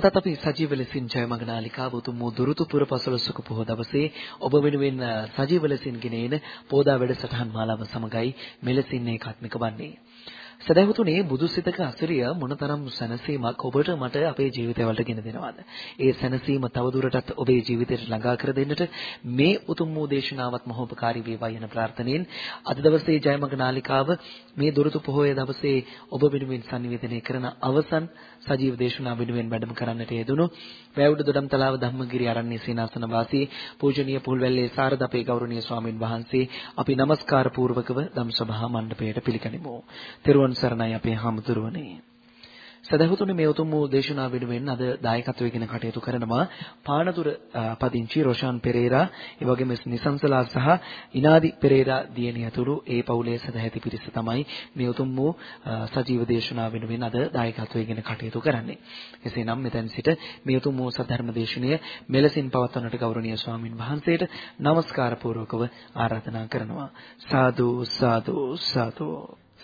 නැවතත් අපි සජීව ලෙසින් ජයමග නාලිකාව උතුම් වූ දුරුතු පුර පසළොස්වක පොහොව දවසේ ඔබ වෙනුවෙන් සජීව ලෙසින් ගෙනෙන පෝදා වැඩසටහන් මාලාව සමගයි මෙලෙසින් ඒකාත්මික වන්නේ. සදහතුනේ බුදුසිතක අසිරිය මොනතරම් සැනසීමක් ඔබට මට අපේ ජීවිතවලට ගෙන දෙනවද? ඒ සැනසීම තවදුරටත් ඔබේ ජීවිතයට ළඟා කර දෙන්නට මේ උතුම් වූ දේශනාවත් මහෝපකාරී වේවා යන ප්‍රාර්ථනෙන් අද දවසේ ජයමග නාලිකාව මේ දුරුතු පොහොය දවසේ ඔබ වෙනුවෙන් sannivedanaya කරන අවසන් සජීව දේශනා වෙනුවෙන් වැඩම කරන්නට යෙදුණු වැවුඩ දොඩම්තලාව ධම්මගිරි ආරණ්‍ය සේනාසන වාසී පූජනීය පුල්වැල්ලේ සාරද අපේ ගෞරවනීය ස්වාමින් වහන්සේ අපි নমස්කාර පූර්වකව ධම්සභා මණ්ඩපයට පිළිගනිමු. තෙරුවන් සරණයි අපේ හාමුදුරුවනේ. සදහතුනේ මේ උතුම් වූ දේශනා වෙනුවෙන් අද දායකත්වයෙන් කටයුතු කරනවා පානදුර පදිංචි රොෂාන් පෙරේරා ඒ වගේම නිසංසලා සහ ඉනාදි පෙරේරා දියණිය ඇතුළු ඒ පවුලේ සදැහැති පිරිස තමයි මේ උතුම් වූ සජීව දේශනා වෙනුවෙන් අද දායකත්වයෙන් කටයුතු කරන්නේ. එසේනම් මෙතෙන් සිට මේ උතුම් වූ සධර්ම දේශනය මෙලෙසින් පවත්වන්නට ගෞරවනීය ස්වාමින් වහන්සේට নমස්කාර පූර්වකව ආරාධනා කරනවා. සාදු සාදු සාදු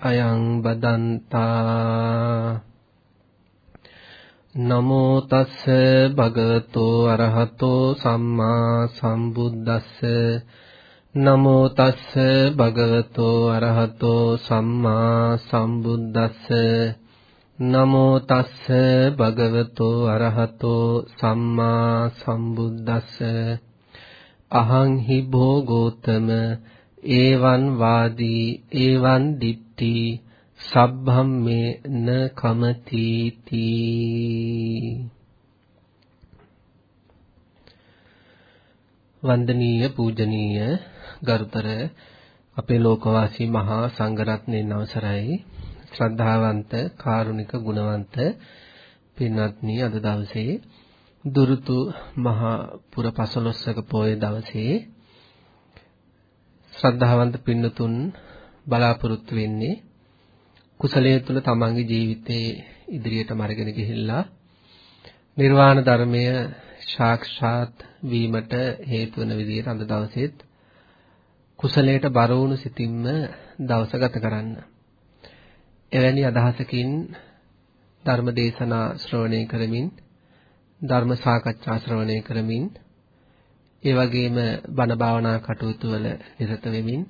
අයං බදන්තා। නමෝ තස්ස භගවතෝ අරහතෝ සම්මා සම්බුද්දස්ස। නමෝ තස්ස භගවතෝ අරහතෝ සම්මා සම්බුද්දස්ස। නමෝ තස්ස භගවතෝ අරහතෝ සම්මා සම්බුද්දස්ස। අහං හි භෝගෝතම ඒවන් වාදී ඒවන් දිට්ටි සබ්බම් මේ න කමති තී වන්දනීය පූජනීය ගරුතර අපේ ලෝකවාසී මහා සංඝරත්නයන් අවසරයි ශ්‍රද්ධාවන්ත කාරුණික ගුණවන්ත පින්වත්නි අද දවසේ දුරුතු මහා පුර පසළොස්වක පොය දවසේ ශ්‍රද්ධාවන්ත පින්නතුන් බලාපොරොත්තු වෙන්නේ කුසලයේ තුල තමන්ගේ ජීවිතේ ඉදිරියට මරගෙන ගිහිල්ලා නිර්වාණ ධර්මය සාක්ෂාත් වීමට හේතු වන විදිහට අද දවසේත් කුසලයට බර වුණු සිතින්ම දවස ගත කරන්න. එවැනි අදහසකින් ධර්ම දේශනා ශ්‍රවණය කරමින් ධර්ම සාකච්ඡා ශ්‍රවණය කරමින් ඒ වගේම බණ භාවනා කටයුතු වල නිරත වෙමින්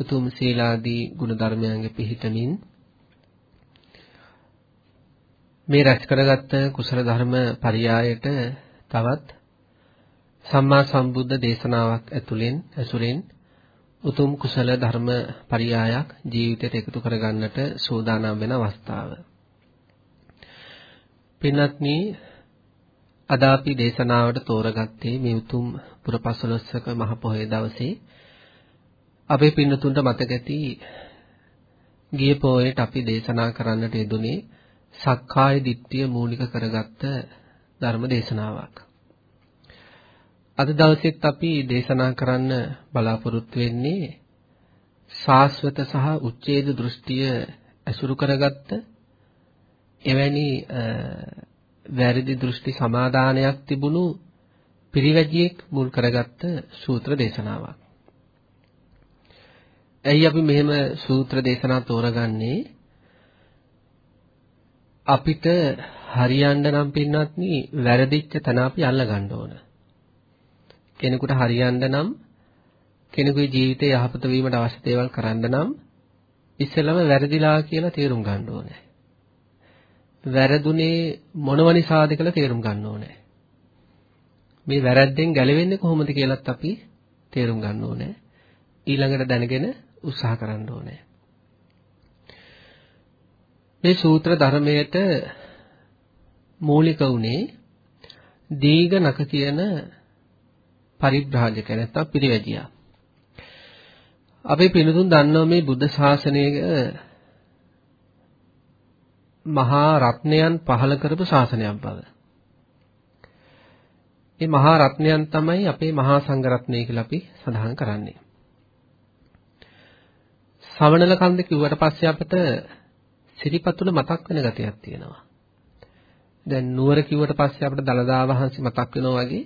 උතුම් සීලාදී ගුණ ධර්මයන්ගේ පිහිටමින් මේ රැස් කරගත්ත කුසල ධර්ම පරියායට තවත් සම්මා සම්බුද්ධ දේශනාවක් ඇතුළෙන් ඇසුරෙන් උතුම් කුසල ධර්ම පරියායක් ජීවිතයට එකතු කරගන්නට සූදානම් වෙන අවස්ථාව. පින්වත්නි අද අපි දේශනාවට තෝරගත්තේ මේ උතුම් පුරපසළොස්වක මහ පොහොය දවසේ අපේ පින්නතුන්ට මතක ඇති ගිය පොයේට අපි දේශනා කරන්නට යෙදුනේ සක්කාය දිට්ඨිය මූලික කරගත්ත ධර්ම දේශනාවක්. අද දවසෙත් අපි දේශනා කරන්න බලාපොරොත්තු වෙන්නේ සාස්වත සහ උච්ඡේද දෘෂ්ටිය ඇසුරු කරගත්ත එවැනි වැරදි දෘෂ්ටි සමාදානයක් තිබුණු පිරිවැජියෙක් මුල් කරගත්ත සූත්‍ර දේශනාවක්. ඇයි අපි මෙහෙම සූත්‍ර දේශනා තෝරගන්නේ? අපිට හරියන්න නම් පින්නත්නි වැරදිච්ච තැන අපි අල්ල ගන්න ඕන. කෙනෙකුට හරියන්න නම් කෙනෙකුගේ ජීවිතේ යහපත වීමට අවශ්‍ය දේවල් කරන්න නම් ඉස්සෙල්ලම වැරදිලා කියලා තේරුම් ගන්න ඕනේ. වැරදුනේ මොනව නිසාද කියලා තේරුම් ගන්න ඕනේ. මේ වැරද්දෙන් ගැලවෙන්නේ කොහොමද කියලාත් අපි තේරුම් ගන්න ඕනේ. ඊළඟට දැනගෙන උත්සාහ කරන්න ඕනේ. මේ සූත්‍ර ධර්මයට මූලික උනේ දීඝ නක කියන පරිබ්‍රාජක නැත්නම් පිරිවැජියා. අපි පිනුතුන් දන්නවා මේ බුද්ධ ශාසනයේ මහා රත්නයන් පහල කරපු ශාසනයක් බව. මේ මහා රත්නයන් තමයි අපේ මහා සංඝ රත්නය කියලා අපි සඳහන් කරන්නේ. සවනල කන්ද කිව්වට පස්සේ අපිට සිරිපතුල මතක් වෙන ගතියක් තියෙනවා. දැන් නුවර කිව්වට පස්සේ අපිට දලදා වහන්සේ මතක් වෙනවා වගේ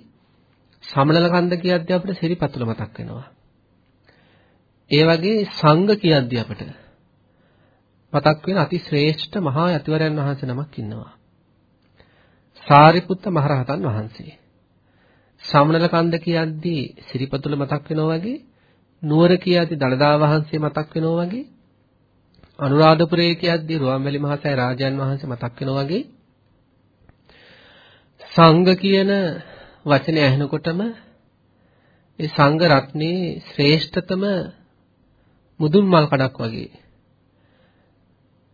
සමනල කන්ද කියද්දී අපිට සිරිපතුල මතක් වෙනවා. ඒ වගේ සංඝ කියද්දී අපිට මතක් වෙන අති ශ්‍රේෂ්ඨ මහා යතිවරයන් වහන්සේ නමක් ඉන්නවා. සාරිපුත්ත මහරහතන් වහන්සේ. සමනල කන්ද කියද්දී සිරිපතුල මතක් වෙනවා වගේ නුවර කියද්දී දලදා වහන්සේ මතක් වෙනවා වගේ අනුරාධපුරයේ කියද්දී රුවන්වැලි මහසෑය රාජයන් වහන්සේ මතක් වෙනවා වගේ සංඝ කියන වචනේ ඇහෙනකොටම ඒ සංඝ රත්නේ ශ්‍රේෂ්ඨතම මුදුන් මල් කඩක් වගේ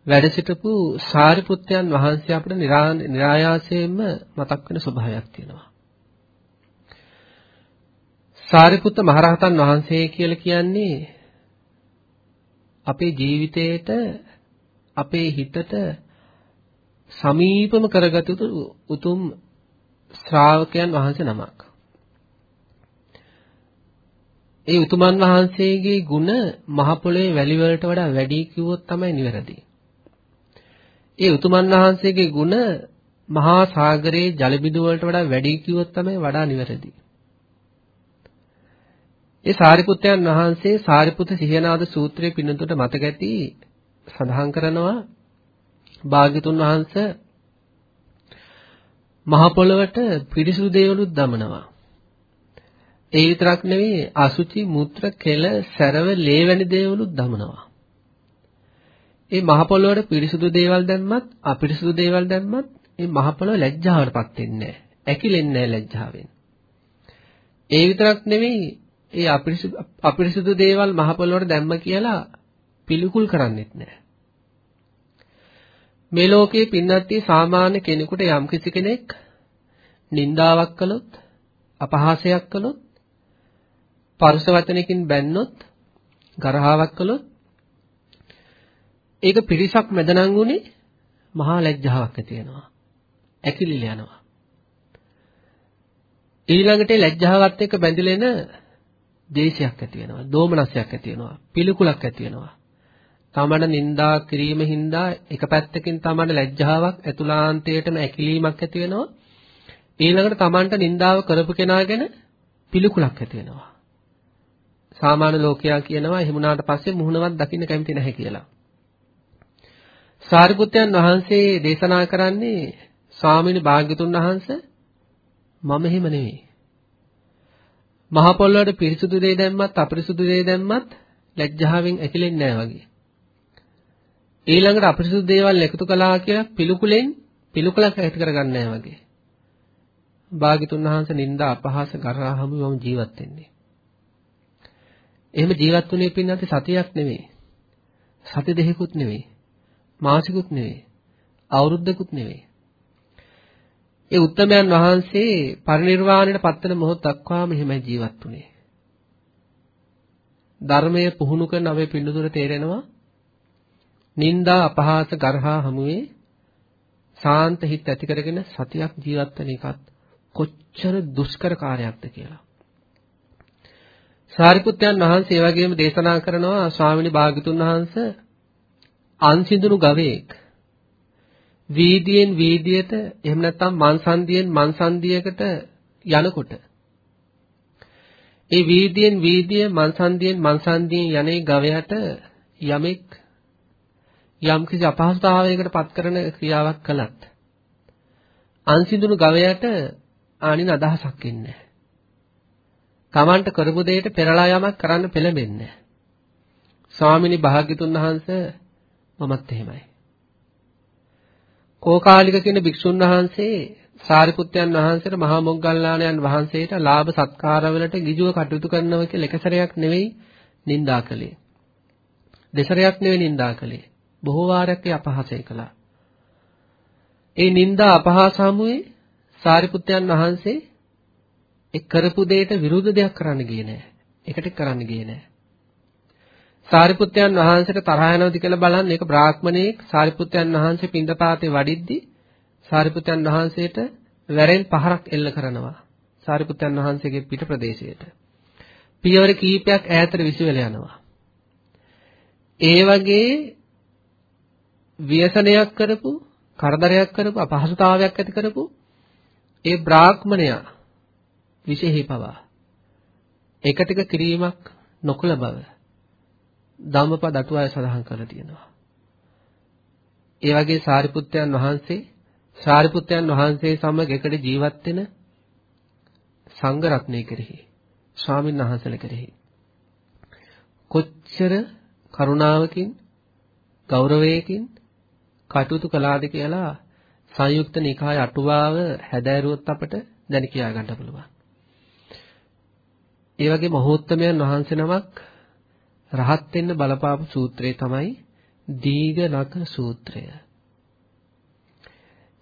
වැඩ සිටපු සාරිපුත්යන් වහන්සේ අපිට નિરાයාසයෙන්ම මතක් වෙන ස්වභාවයක් තියෙනවා. සාරිපුත්ත මහරහතන් වහන්සේ කියලා කියන්නේ අපේ ජීවිතේට අපේ හිතට සමීපම කරගත යුතු උතුම් ශ්‍රාවකයන් වහන්සේ නමක්. ඒ උතුමන් වහන්සේගේ ගුණ මහ පොළොවේ වැලි වලට වඩා වැඩි කිව්වොත් තමයි නිවැරදි. ඒ උතුමන් වහන්සේගේ ගුණ මහා සාගරයේ ජල බිඳු වලට වඩා වැඩි කිව්වොත් තමයි වඩා නිවැරදි. ඒ සාරිපුත්යන් වහන්සේ සාරිපුත සිහනාද සූත්‍රයේ පින්නතුට මතක ඇති සඳහන් කරනවා භාග්‍යතුන් වහන්සේ මහ පොළවට පිරිසුදු දේවලුත් දමනවා. ඒ විතරක් නෙවෙයි අසුචි මුත්‍ර කෙල සැරව ලේ වැනි දේවලුත් දමනවා. ඒ මහ පොළොවට පිරිසුදු දේවල් දැම්මත් අපිරිසුදු දේවල් දැම්මත් මේ මහ පොළොව ලැජ්ජාවටපත් වෙන්නේ නැහැ. ඇකිලෙන්නේ නැහැ ලැජ්ජාවෙන්. ඒ විතරක් නෙවෙයි ඒ අපිරිසුදු අපිරිසුදු දේවල් මහ පොළොවට දැම්ම කියලා පිළිකුල් කරන්නේත් නැහැ. මේ ලෝකයේ පින්නත්ටි සාමාන්‍ය කෙනෙකුට යම්කිසි කෙනෙක් නින්දාවක් කළොත් අපහාසයක් කළොත් පරුෂ වචනකින් බැන්නොත් ගරහාවක් කළොත් ඒක පිරිසක් මැදනම් උනේ මහා ලැජ්ජාවක් ඇති වෙනවා. ඇකිලිල යනවා. ඊළඟට ලැජ්ජාවත් එක්ක බැඳිලා එන දේශයක් ඇති වෙනවා. දෝමනසයක් ඇති වෙනවා. පිළිකුලක් ඇති වෙනවා. තමන නින්දා කිරීම හින්දා එක පැත්තකින් තමන ලැජ්ජාවක් ඇතුළාන්තයටම ඇකිලීමක් ඇති වෙනවා. ඊළඟට තමන්ට නින්දාව කරපු කෙනාගෙන පිළිකුලක් ඇති වෙනවා. සාමාන්‍ය ලෝකයා කියනවා එහෙම වුණාට පස්සේ මුහුණවත් දකින්න කැමති නැහැ කියලා. සාරිපුත්යන් වහන්සේ දේශනා කරන්නේ ස්වාමීන් භාග්‍යතුන් වහන්සේ මම එහෙම නෙවෙයි. මහ පොළොවට පිරිසුදු දේ දැම්මත් අපිරිසුදු දේ දැම්මත් ලැජ්ජාවෙන් ඇකිලෙන්නේ නැහැ වගේ. ඊළඟට අපිරිසුදු දේවල් එකතු කළා කියලා පිළිකුලෙන් පිළිකුලක් ඇති කරගන්නේ නැහැ වගේ. භාග්‍යතුන් වහන්සේ නිന്ദා අපහාස කරා හැම මම ජීවත් වෙන්නේ. එහෙම ජීවත් වුණේ පින්නත් සතියක් නෙවෙයි. සති දෙකකුත් නෙවෙයි. මාසිකුත් නෙවෙයි. අවුරුද්දකුත් නෙවෙයි. ඒ උත්තමයන් වහන්සේ පරිණිරවාණයට පත්වන මොහොත දක්වාම එහෙමයි ජීවත් වුනේ. ධර්මය පුහුණු කරන අපේ පින්නතුර තේරෙනවා නිന്ദා අපහාස ගරහා හමුවේ සාන්ත හිත ඇති කරගෙන සතියක් ජීවත් වෙන එකත් කොච්චර දුෂ්කර කාර්යයක්ද කියලා. සාරිපුත්යන් වහන්සේ ඒ වගේම දේශනා කරනවා ස්වාමිනී භාග්‍යතුන් වහන්සේ අන්සිඳුණු ගවයෙක් වීදියෙන් වීදියට එහෙම නැත්නම් මන්සන්දියෙන් මන්සන්දියකට යනකොට ඒ වීදියෙන් වීදිය මන්සන්දියෙන් මන්සන්දියෙන් යන්නේ ගවයාට යමෙක් යම්කිසි අපහසුතාවයකට පත් කරන ක්‍රියාවක් කළත් අන්සිඳුණු ගවයාට ආනින අදහසක් එන්නේ නැහැ. Tamanට කරපු දෙයට පෙරලා යමක් කරන්න පෙළඹෙන්නේ ස්වාමිනී භාග්‍යතුන් වහන්සේ මමත් එහෙමයි. කෝකාලික කියන භික්ෂුන් වහන්සේ සාරිපුත්යන් වහන්සේට මහා මොග්ගල්ලාණන් වහන්සේට ලාභ සත්කාරවලට ගිජුව කටයුතු කරනවා කියලා එක සැරයක් නෙවෙයි නින්දා කළේ. දෙසරයක් නෙවෙයි නින්දා කළේ. බොහෝ වාරයක් ඒ අපහාසය කළා. ඒ නිന്ദා අපහාස හමුවේ සාරිපුත්යන් වහන්සේ ඒ කරපු දෙයට විරුද්ධ දෙයක් කරන්න ගියේ නෑ. ඒකට කරන්න ගියේ නෑ. සාරිපුත්යන් වහන්සේට තරහ යනවද කියලා බලන්න ඒක බ්‍රාහ්මණයෙක් සාරිපුත්යන් වහන්සේ පින්දපාතේ වඩිද්දි සාරිපුත්යන් වහන්සේට වැරෙන් පහරක් එල්ල කරනවා. සාරිපුත්තයන් වහන්සේගේ පිට ප්‍රදේශයට. පියවර කීපයක් ඈතට විසිවෙලා යනවා. ඒ වගේ ව්‍යසනයක් කරපු, කරදරයක් කරපු, අපහසුතාවයක් ඇති කරපු ඒ බ්‍රාහ්මණයා විශේෂයි පවා එක ටික කිරීමක් නොකළ බව ධම්මපද අටුවාය සඳහන් කරලා තියෙනවා. ඒ වගේ සාරිපුත්තයන් වහන්සේ සාරිපුත්තයන් වහන්සේ සමග එකට ජීවත් වෙන සංඝ රත්නය කෙරෙහි ස්වාමීන් වහන්සේලා කෙරෙහි කොච්චර කරුණාවකින් ගෞරවයකින් කටයුතු කළාද කියලා සංයුක්ත නිකාය අටුවාව හැදෑරුවොත් අපට දැන කියා ගන්න පුළුවන්. ඒ වගේ මහෝත්තමයන් වහන්සේ නමක් රහත් වෙන්න බලපාපු සූත්‍රය තමයි දීඝනක සූත්‍රය.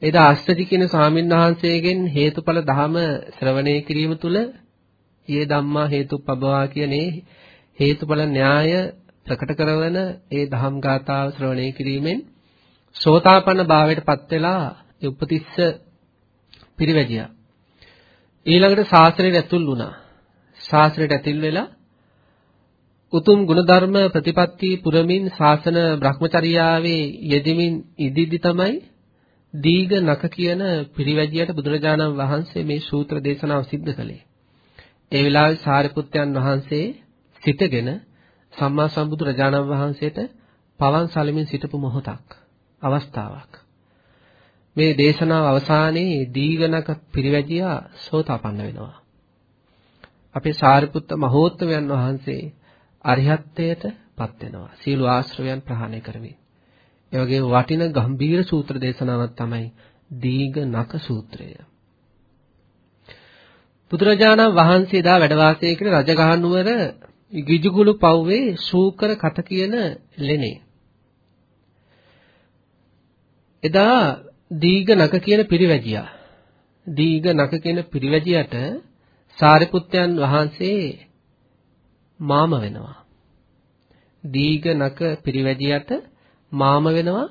එදා අෂ්ටජි කියන ස්වාමීන් වහන්සේගෙන් හේතුඵල ධම ශ්‍රවණය කිරීම තුළ ඊයේ ධම්මා හේතුපබවා කියන්නේ හේතුඵල න්‍යාය ප්‍රකට කරන ඒ ධම් ගාථාව ශ්‍රවණය කිරීමෙන් සෝතාපන්න භාවයට පත් වෙලා උපතිස්ස පිරිවැජියා. ඊළඟට ශාස්ත්‍රයට ඇතුල් වුණා. ශාස්ත්‍රයට ඇතුල් වෙලා උතුම් ගුණධර්ම ප්‍රතිපත්ති පුරමින් ශාසන භ්‍රමචර්යාවේ යෙදෙමින් ඉදිදි තමයි දීඝ නක කියන පිරිවැජියට බුදුරජාණන් වහන්සේ මේ සූත්‍ර දේශනාව සිද්ධ කළේ. ඒ වෙලාවේ සාරිපුත්යන් වහන්සේ සිටගෙන සම්මා සම්බුදු රජාණන් වහන්සේට පවන් සලමින් සිටපු මොහොතක් අවස්ථාවක්. මේ දේශනාව අවසානයේ දීඝනක පිරිවැජියා සෝතාපන්න වෙනවා. අපේ සාරිපුත්ත මහෝත්තමයන් වහන්සේ අරිහත්ත්වයට පත් වෙනවා. සීල ආශ්‍රවයන් ප්‍රහාණය කරමින්. ඒ වගේ වටින ගම්බීර සූත්‍ර දේශනාවක් තමයි දීඝනක සූත්‍රය. බුදුරජාණන් වහන්සේ දා වැඩ වාසය කරන රජගහ නුවර ගිජුගුළු පව්වේ සූකර කත කියන ලෙනේ. එදා දීඝනක කියන පිරිවැජියා. දීඝනක කියන පිරිවැජියට සාරිපුත්යන් වහන්සේ මාම වෙනවා. දීඝනක පිරිවැජියට මාම වෙනවා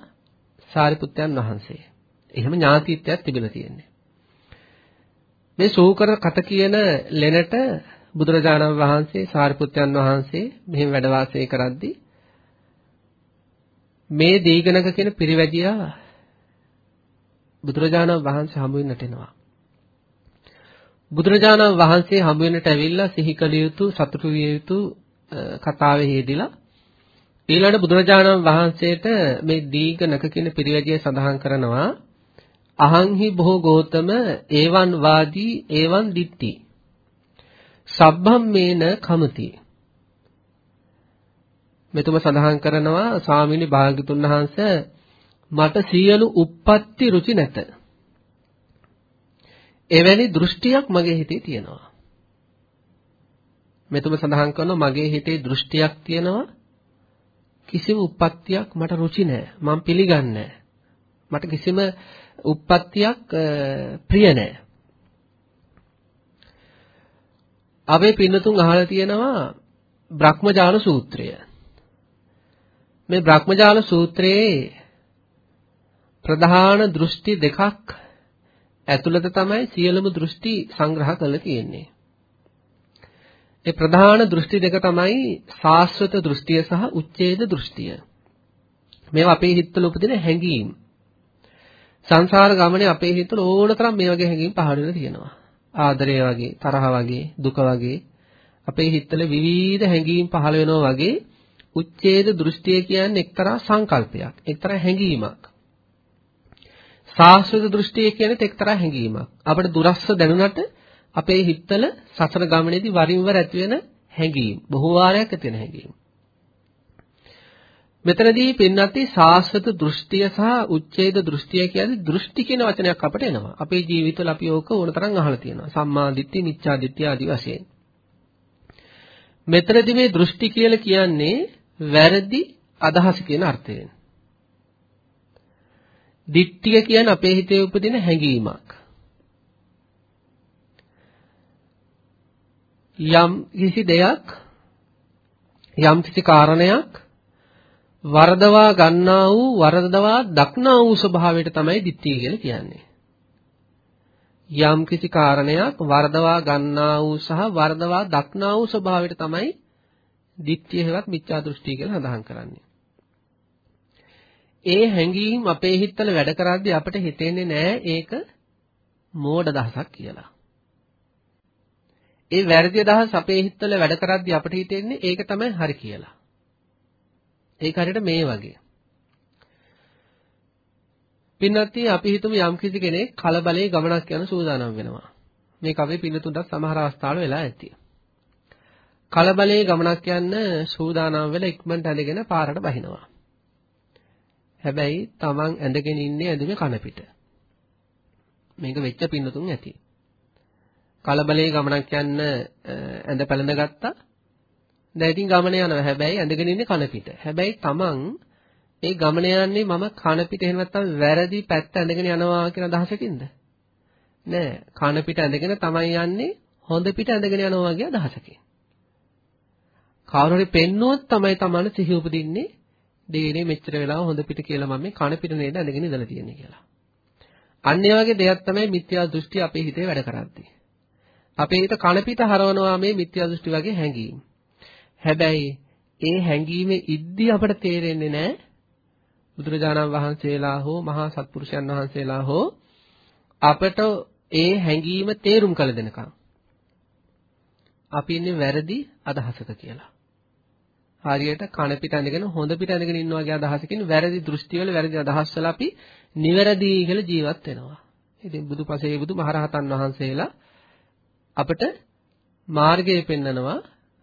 සාරිපුත්යන් වහන්සේ. එහෙම ඥාතිත්වයක් තිබිලා තියෙන්නේ. මේ සූකර කත කියන ලෙනට බුදුරජාණන් වහන්සේ සාරිපුත්යන් වහන්සේ මෙහෙම වැඩ වාසය කරද්දී මේ දීඝනක කියන පිරිවැජියා බුදුරජාණන් වහන්සේ හමු වෙන්නට එනවා. බුදුරජාණන් වහන්සේ හමු වෙන්නට ඇවිල්ලා සිහි කළ යුතු සතුටු විය යුතු කතාවේ යෙදিলা ඊළඟ බුදුරජාණන් වහන්සේට මේ දීඝනක කියන පිරිවැජිය සඳහන් කරනවා අහංහි බොහෝ ගෝතම ඒවන් වාදී ඒවන් දිත්‍ති සබ්බම් මේන කමති මෙතුම සඳහන් කරනවා ස්වාමීනි භාග්‍යතුන් වහන්සේ මට සියලු uppatti රුචි නැත. එවැනි දෘෂ්ටියක් මගේ හිතේ තියෙනවා. මෙතුම සඳහන් කරනවා මගේ හිතේ දෘෂ්ටියක් තියෙනවා කිසිම uppattiයක් මට රුචි නැහැ. මම පිළිගන්නේ මට කිසිම uppattiයක් ප්‍රිය නැහැ. අපේ පින්නතුන් අහලා තියෙනවා බ්‍රහ්මජාල සූත්‍රය. මේ බ්‍රහ්මජාල සූත්‍රයේ ප්‍රධාන දෘෂ්ටි දෙකක් ඇතුළත තමයි සියලුම දෘෂ්ටි සංග්‍රහ කරලා තියෙන්නේ. ඒ ප්‍රධාන දෘෂ්ටි දෙක තමයි සාස්වත දෘෂ්ටිය සහ උච්ඡේද දෘෂ්ටිය. මේවා අපේ හිතවල උපදින හැඟීම්. සංසාර ගමනේ අපේ හිතවල ඕනතරම් මේ වගේ හැඟීම් පහළ වෙලා තියෙනවා. ආදරය වගේ, තරහ වගේ, දුක වගේ අපේ හිතවල විවිධ හැඟීම් පහළ වෙනවා වගේ උච්ඡේද දෘෂ්ටිය කියන්නේ එක්තරා සංකල්පයක්, එක්තරා හැඟීමක්. සාස්වත දෘෂ්ටිය කියන්නේ එක්තරා හැඟීමක්. අපිට දුරස්ස දැනුණට අපේ හිතවල සසර ගමනේදී වරින් වර ඇති වෙන හැඟීම්, බොහෝ වාරයක් ඇති වෙන හැඟීම්. මෙතනදී පින්නත්ටි සාස්වත දෘෂ්ටිය සහ උච්ඡේද දෘෂ්ටිය කියන්නේ දෘෂ්ටි කියන වචනයක් අපිට එනවා. අපේ ජීවිතවල අපි ඕක ඕනතරම් අහලා තියෙනවා. සම්මා දිට්ඨි, මිච්ඡා දිට්ඨි ආදී වශයෙන්. මෙතනදී මේ දෘෂ්ටි කියලා කියන්නේ වැරදි අදහස කියන අර්ථයෙන්. දිට්ඨිය කියන්නේ අපේ හිතේ උපදින හැඟීමක්. යම් කිසි දෙයක් යම් කිසි කාරණයක් වරදවා ගන්නා වූ වරදවා දක්නා වූ ස්වභාවයට තමයි දිට්ඨිය කියලා කියන්නේ. යම් කිසි කාරණයක් වර්ධවා ගන්නා වූ සහ වර්ධවා දක්නා වූ ස්වභාවයට තමයි දිට්ඨිය හෙවත් මිත්‍යා දෘෂ්ටි කියලා සඳහන් කරන්නේ. ඒ හැඟීම් අපේ හිතවල වැඩ කරද්දී අපිට හිතෙන්නේ නෑ ඒක මෝඩ දහසක් කියලා. ඒ වැරදි දහස් අපේ හිතවල වැඩ කරද්දී අපිට හිතෙන්නේ ඒක තමයි හරි කියලා. ඒක හරියට මේ වගේ. පින්නත්ටි අපි හිතමු යම්කිසි කෙනෙක් කලබලයේ ගමනක් යන සූදානම් වෙනවා. මේක අපේ පින්නතුන්ටත් සමහර අවස්ථාවල වෙලා ඇති. කලබලයේ ගමනක් යන්න සූදානම් වෙලා ඉක්මනට ඇඳගෙන පාරට බහිනවා. හැබැයි Taman ඇඳගෙන ඉන්නේ ඇඳුමේ කන පිට. මේක වෙච්ච පින්නතුන් ඇති. කලබලයේ ගමනක් යන්න ඇඳ පැළඳ ගත්තා. දැන් ඉතින් ගමන යනවා. හැබැයි ඇඳගෙන ඉන්නේ කන පිට. හැබැයි Taman ඒ ගමන යන්නේ මම කන පිට එහෙම නැත්නම් වැරදි පැත්ත ඇඳගෙන යනවා කියන අදහසකින්ද? නෑ. කන පිට ඇඳගෙන තමයි යන්නේ හොඳ පිට ඇඳගෙන යනවා වගේ අදහසකින්. කවුරු හරි පෙන්නුවොත් තමයි Taman සිහි උපදින්නේ දෙවියනේ මෙච්චර වෙලාව හොඳ පිට කියලා මම මේ කන පිට නේද ඇඳගෙන ඉඳලා තියෙන්නේ කියලා. අන්න ඒ වගේ දෙයක් තමයි මිත්‍යා දෘෂ්ටි අපේ හිතේ වැඩ කරන්නේ. අපේ හිත කන පිට හරවනවා මේ මිත්‍යා දෘෂ්ටි වගේ හැඟීම්. හැබැයි ඒ හැඟීමේ ඉද්දි අපට තේරෙන්නේ නැහැ බුදුරජාණන් වහන්සේලා හෝ මහා සත්පුරුෂයන් වහන්සේලා හෝ අපට ඒ හැඟීම තේරුම් කළ දෙනකම් අපි ඉන්නේ වැරදි අදහසක කියලා. හරියට කන පිට ඇඳගෙන හොඳ පිට ඇඳගෙන ඉන්නවා වගේ අදහසකින් වැරදි දෘෂ්ටි වල වැරදි අදහස් වල අපි නිවැරදි කියලා ජීවත් වෙනවා. ඉතින් බුදුපසේ බුදු මහරහතන් වහන්සේලා අපට මාර්ගය පෙන්නනවා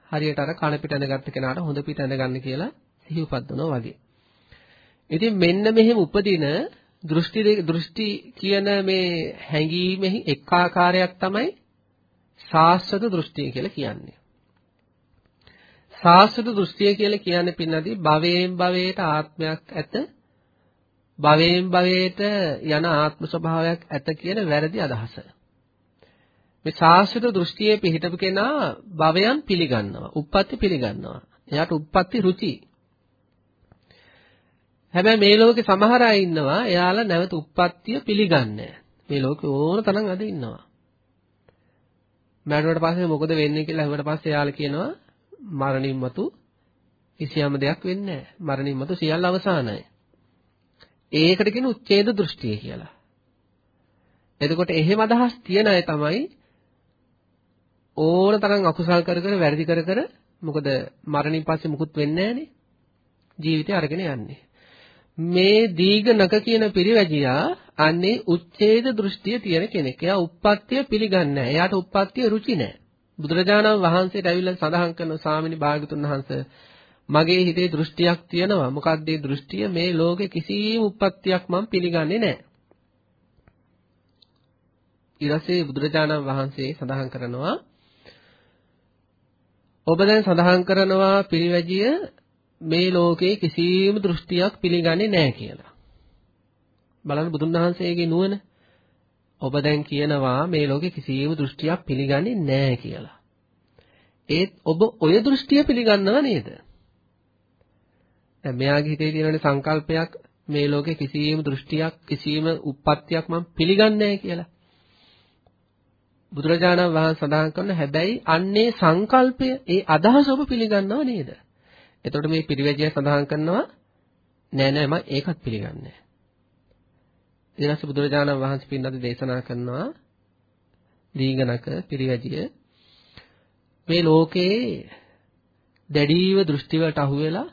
හරියට අර කන පිට ඇඳගත්ත කෙනාට හොඳ පිට ඇඳගන්න කියලා සිහි උපද්දනවා වගේ. ඉතින් මෙන්න මෙහෙම උපදින දෘෂ්ටි දෘෂ්ටි කියන මේ හැඟීමෙහි එක් ආකාරයක් තමයි සාස්වත දෘෂ්ටිය කියලා කියන්නේ. සාස්වත දෘෂ්ටිය කියලා කියන්නේ පින්නදී භවයෙන් භවයට ආත්මයක් ඇත භවයෙන් භවයට යන ආත්ම ස්වභාවයක් ඇත කියන වැරදි අදහස. මේ සාස්වත දෘෂ්ටියේ පිහිටපු කෙනා භවයන් පිළිගන්නවා, උප්පත්ති පිළිගන්නවා. එයාට උප්පත්ති රුචි හැබැයි මේ ලෝකේ සමහර අය ඉන්නවා එයාලා නැවත උප්පත්තිය පිළිගන්නේ මේ ලෝකේ ඕන තරම් අද ඉන්නවා. මැරුණට පස්සේ මොකද වෙන්නේ කියලා අහුවට පස්සේ එයාලා කියනවා මරණින් මතු කිසියම් දෙයක් වෙන්නේ නැහැ. මරණින් මතු සියල්ල අවසానයි. ඒකට කියන උච්ඡේද දෘෂ්ටිය කියලා. එතකොට එහෙම අදහස් තියන අය තමයි ඕන තරම් අකුසල් කර කර වැරදි කර කර මොකද මරණින් පස්සේ මුකුත් වෙන්නේ නැහනේ. ජීවිතය අරගෙන යන්නේ. මේ දීඝනක කියන පිරිවැජියා අන්නේ උච්ඡේද දෘෂ්ටිය තියෙන කෙනෙක්. එයා උප්පත්තිය පිළිගන්නේ නැහැ. එයාට උප්පත්තිය රුචි නැහැ. බුදුරජාණන් වහන්සේට ඇවිල්ලා සඳහන් කරන ස්වාමිනී භාගතුන් වහන්සේ මගේ හිතේ දෘෂ්ටියක් තියෙනවා. මොකක්ද ඒ දෘෂ්ටිය? මේ ලෝකේ කිසිම උප්පත්තියක් මම පිළිගන්නේ නැහැ. ඊටසේ බුදුරජාණන් වහන්සේ සඳහන් කරනවා ඔබ දැන් සඳහන් කරනවා පිරිවැජිය මේ ලෝකේ කිසිම දෘෂ්ටියක් පිළිගන්නේ නැහැ කියලා. බලන්න බුදුන් වහන්සේගේ නුවණ. ඔබ දැන් කියනවා මේ ලෝකේ කිසිම දෘෂ්ටියක් පිළිගන්නේ නැහැ කියලා. ඒත් ඔබ ඔය දෘෂ්ටිය පිළිගන්නව නේද? දැන් මෙයාගේ හිතේ තියෙන සංකල්පයක් මේ ලෝකේ කිසිම දෘෂ්ටියක් කිසිම උප්පත්තියක් මම පිළිගන්නේ නැහැ කියලා. බුදුරජාණන් වහන්සේ සඳහන් කරන හැබැයි අන්නේ සංකල්පය ඒ අදහස ඔබ පිළිගන්නව නේද? එතකොට මේ පිරිවැජිය සඳහන් කරනවා නෑ නෑ මම ඒකත් පිළිගන්නේ නෑ. ඊට පස්සේ බුදුරජාණන් වහන්සේ පින්නත් දේශනා කරනවා දීගණක පිරිවැජිය මේ ලෝකේ දැඩීව දෘෂ්ටි වලට අහු වෙලා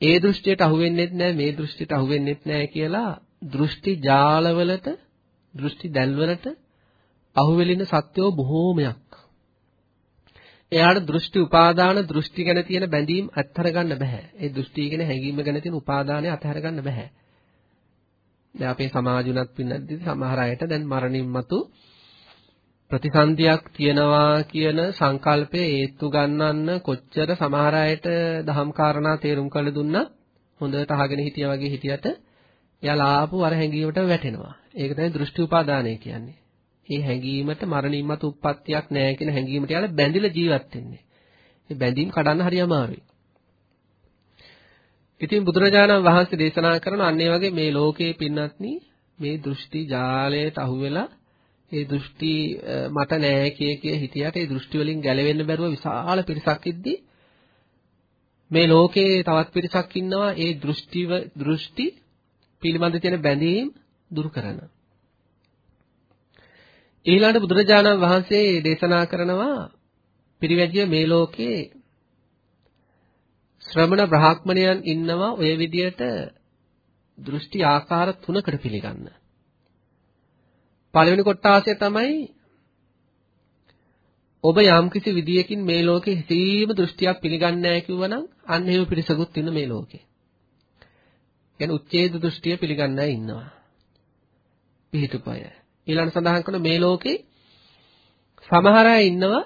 ඒ දෘෂ්ටියට අහු වෙන්නෙත් නෑ මේ දෘෂ්ටියට අහු වෙන්නෙත් නෑ කියලා දෘෂ්ටි ජාලවලට දෘෂ්ටි දැල්වලට අහු වෙලින සත්‍යෝ බොහෝමයක් එයාට දෘෂ්ටි උපාදාන දෘෂ්ටි ගැන තියෙන බැඳීම් අත්හැර ගන්න බෑ. ඒ දෘෂ්ටි ගැන හැඟීම ගැන තියෙන උපාදානය අත්හැර ගන්න බෑ. දැන් අපේ සමාජුණත් පින්නද්දි සමහර අයට දැන් මරණින් මතු ප්‍රතිසන්දියක් තියනවා කියන සංකල්පය ඒත්තු ගන්නන්න කොච්චර සමහර අයට දහම් කාරණා තේරුම් කළ දුන්නත් හොඳට අහගෙන හිටියා වගේ හිටියට එයාලා ආපු අර හැඟීමට වැටෙනවා. ඒක තමයි දෘෂ්ටි උපාදානය කියන්නේ. ඒ හැඟීමට මරණින් මතු උප්පත්තියක් නැහැ කියන හැඟීමට යාලා බැඳිලා ජීවත් වෙන්නේ. මේ බැඳීම් කඩන්න හරි අමාරුයි. ඉතින් බුදුරජාණන් වහන්සේ දේශනා කරන අන්න වගේ මේ ලෝකයේ පින්නත්නි මේ දෘෂ්ටි ජාලයට අහු වෙලා ඒ දෘෂ්ටි මට නෑ කිය කිය හිටියට ඒ දෘෂ්ටි වලින් ගැලවෙන්න බැරුව විශාල පිරිසක් ඉද්දි මේ ලෝකේ තවත් පිරිසක් ඉන්නවා ඒ දෘෂ්ටිව දෘෂ්ටි පිළිබඳ තියෙන බැඳීම් දුරු කරන. ඊළඟට බුදුරජාණන් වහන්සේ දේශනා කරනවා පිරිවැජිය මේ ලෝකේ ශ්‍රමණ බ්‍රාහ්මණයන් ඉන්නවා ඔය විදියට දෘෂ්ටි ආකාර තුනකට පිළිගන්න. පළවෙනි කොටාසය තමයි ඔබ යම්කිසි විදියකින් මේ ලෝකේ කිසිම දෘෂ්ටියක් පිළිගන්නේ නැහැ කිව්වනම් අන්න එහෙම පිරිසකුත් ඉන්න මේ ලෝකේ. කියන්නේ උච්ඡේද දෘෂ්ටිය පිළිගන්නේ ඉන්නවා. පිහිටුපය. ඊළඟ සඳහන් කරන මේ ලෝකේ සමහර අය ඉන්නවා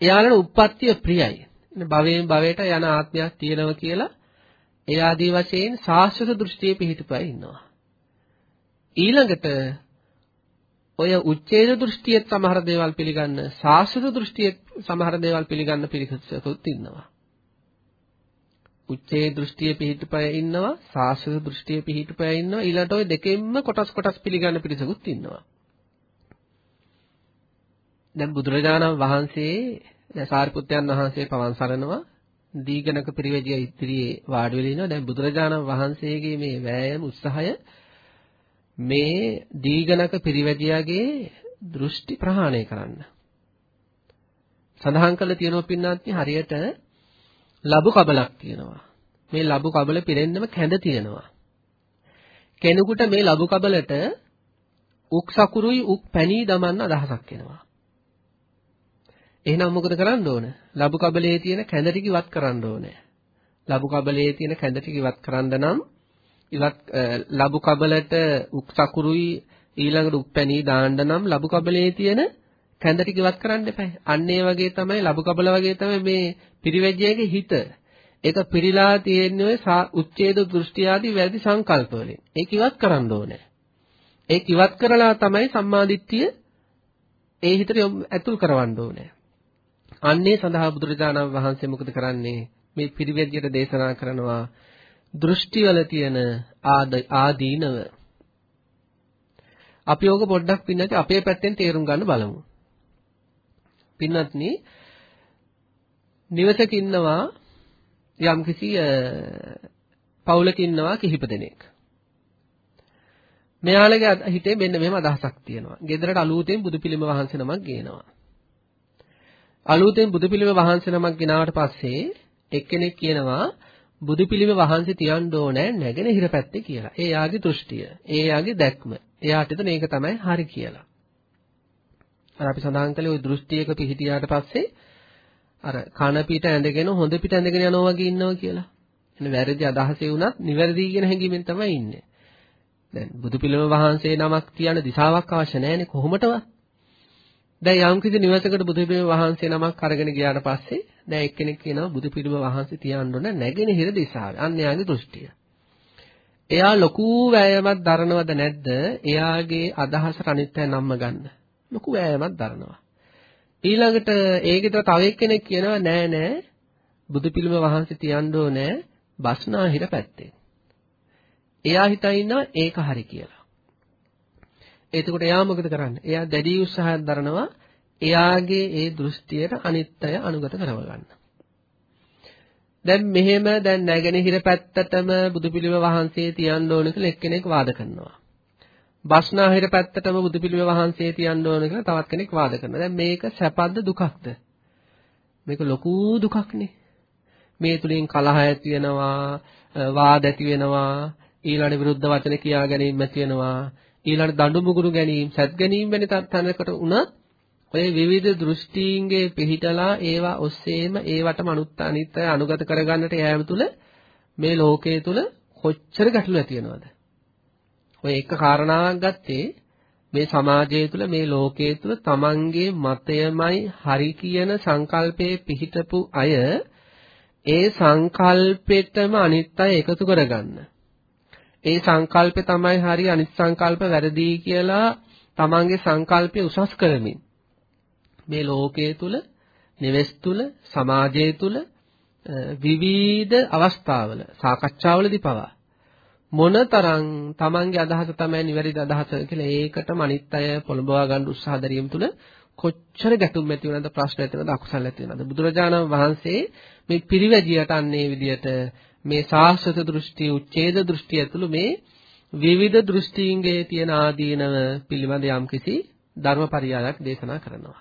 එයාලට උප්පත්තිය ප්‍රියයි. භවයෙන් භවයට යන ආත්මයක් තියෙනවා කියලා ඒ ආදී වශයෙන් සාස්වත දෘෂ්ටියේ පිහිටපයි ඉන්නවා. ඊළඟට ඔය උච්ඡේද දෘෂ්ටියත් සමහර දේවල් පිළිගන්න සාස්වත දෘෂ්ටියත් සමහර දේවල් පිළිගන්න පිරිසකුත් ඉන්නවා. උච්ඡේ දෘෂ්ටිය පිහිටපය ඉන්නවා සාස්වත දෘෂ්ටිය පිහිටපය ඉන්නවා ඊළඟට ඔය දෙකෙන්ම කොටස් කොටස් පිළිගන්න පිරිසකුත් ඉන්නවා. දැන් බුදුරජාණන් වහන්සේ දැන් සාරිපුත්යන් වහන්සේ පවන් සරනවා දීගණක පිරිවැජිය ඉදිරියේ වාඩි වෙලා ඉනවා. දැන් බුදුරජාණන් වහන්සේගේ මේ වෑයම් උත්සාහය මේ දීගණක පිරිවැජියාගේ දෘෂ්ටි ප්‍රහාණය කරන්න. සඳහන් කළ තියෙනවා පින්නත්නි හරියට ලබු කබලක් තියෙනවා. මේ ලබු කබල පිරෙන්නම කැඳ තියෙනවා. කෙනෙකුට මේ ලබු කබලට උක් සකුරුයි උක් පැණී දමන්න අදහසක් එනවා. එහෙනම් මොකද කරන්න ඕන? ලබු කබලේ තියෙන කැඳ ටික ඉවත් කරන්න ඕනේ. ලබු කබලේ තියෙන කැඳ ටික ඉවත් කරන්න නම් ඉවත් ලබු කබලට උක් සකුරුයි ඊළඟට උප්පැණී දාන්න නම් ලබු කබලේ තියෙන කැඳ ටික ඉවත් කරන්න එපා. අන්න ඒ වගේ තමයි ලබු කබල වගේ තමයි මේ පිරිවැජ්‍යයේ හිත. ඒක පිරීලා තියෙන්නේ උච්ඡේද දෘෂ්ටි ආදී වැරදි සංකල්ප වලින්. ඒක ඉවත් කරන්න ඕනේ. ඒක ඉවත් කරලා තමයි සම්මාදිට්ඨිය ඒ හිතට ඇතුල් කරවන්න ඕනේ. අන්නේ සඳහා බුදුරජාණන් වහන්සේ මොකද කරන්නේ? මේ පිරිවැජ්‍යයට දේශනා කරනවා දෘෂ්ටිවල තියෙන ආදීනව. අපි ඕක පොඩ්ඩක් පින්නත් අපේ පැත්තෙන් තේරුම් ගන්න බලමු. පින්නත්නි නිවසක ඉන්නවා යම්කිසි පවුලක ඉන්නවා කිහිප දෙනෙක්. මෙයාලගේ හිතේ මෙන්න මෙහෙම අදහසක් තියෙනවා. ගෙදරට අලුතෙන් බුදු පිළිම වහන්සේ නමක් ගේනවා. අලුතෙන් බුදු පිළිම වහන්සේ නමක් ගෙනාවට පස්සේ එක්කෙනෙක් කියනවා බුදු පිළිම වහන්සේ තියන්න ඕනේ නැගෙනහිර පැත්තේ කියලා. ඒ යාගේ දෘෂ්ටිය. ඒ යාගේ දැක්ම. එයාට හිතන ඒක තමයි හරි කියලා. අර අපි සඳහන් කළේ ওই දෘෂ්ටියක පිහිටියාට පස්සේ අර කන පිට ඇඳගෙන හොඳ පිට ඇඳගෙන යනවා වගේ ඉන්නවා කියලා. එන වැරදි අදහසේ වුණත් නිවැරදි කියන හැඟීමෙන් තමයි ඉන්නේ. දැන් බුදු පිළිම වහන්සේ නමක් තියන දිශාවක් අවශ්‍ය නැහැනේ කොහොමටවත්. දැන් යම් කිසි නිවසකට බුදු පිළිම වහන්සේ නමක් අරගෙන ගියාට පස්සේ දැන් එක්කෙනෙක් කියනවා බුදු පිළිම වහන්සේ තියන්න ඕන නැගෙනහිර දිශාවේ. අන්න එයාගේ දෘෂ්ටිය. එයා ලොකු වෑයමක් දරනවද නැද්ද? එයාගේ අදහසට අනිත් අය නම්ම ගන්න. ලොකු වෑයමක් දරනවා. ඊළඟට ඒකේතර තව එක්කෙනෙක් කියනවා නෑ නෑ බුදු පිළිම වහන්සේ තියන්න ඕනේ බස්නාහිර පැත්තේ. එයා හිතා ඉන්නවා ඒක හරි කියලා. එතකොට එයා මොකද කරන්නේ? එයා දැඩි උත්සාහයක් දරනවා එයාගේ ඒ දෘෂ්ටියට අනිත්‍යය අනුගත කරවගන්න. දැන් මෙහෙම දැන් නැගෙනහිර පැත්තටම බුදු පිළිම වහන්සේ තියන්න ඕන කියලා එක්කෙනෙක් වාද කරනවා. බස්නාහිර පැත්තටම බුදු පිළිම වහන්සේ තියන්න ඕන කියලා තවත් කෙනෙක් වාද කරනවා. දැන් මේක සැපද්ද දුකක්ද? මේක ලොකු දුකක්නේ. මේ තුලින් කලහ ඇති වෙනවා, වාද ඇති වෙනවා, ඊළඟ විරුද්ධ වචන කියා ගැනීම ඇති වෙනවා. ඊළඟ දඬු මුගුරු ගැනීම, සත් ගැනීම වැනි තැනකට උනත් ඔය විවිධ දෘෂ්ටීන්ගේ පිහිටලා ඒවා ඔස්සේම ඒවටම අනුත් අනිත්‍ය අනුගත කරගන්නට යෑම තුළ මේ ලෝකයේ තුල කොච්චර ගැටලු ඇති වෙනවද? ඔය එක කාරණාවක් ගත්තේ මේ සමාජය තුළ මේ ලෝකයේ තුල තමන්ගේ මතයමයි හරි කියන සංකල්පයේ පිහිටපු අය ඒ සංකල්පෙටම අනිත් අය එකතු කරගන්න. ඒ සංකල්පේ තමයි හරි අනිත් සංකල්ප වැරදි කියලා තමන්ගේ සංකල්පය උසස් කරමින් මේ ලෝකයේ තුල නිවෙස් තුල සමාජයේ තුල විවිධ අවස්ථාවල සාකච්ඡාවලදී පවා මොනතරම් Tamange අදහස තමයි නිවැරදි අදහස කියලා ඒකටම අනිත් අය පොළඹවා ගන්න උත්සාහ දැරීම තුළ කොච්චර ගැටුම් ඇති වෙනවද ප්‍රශ්න ඇති වෙනවද අකුසල් ඇති වෙනවද බුදුරජාණන් වහන්සේ මේ පිරිවැජියට අන්නේ විදියට මේ සාස්වත දෘෂ්ටි උච්ඡේද දෘෂ්ටි ඇතුළු මේ විවිධ දෘෂ්ටීන්ගේ තියෙන ආදීනව පිළිබඳ යම්කිසි ධර්මපරියායක් දේශනා කරනවා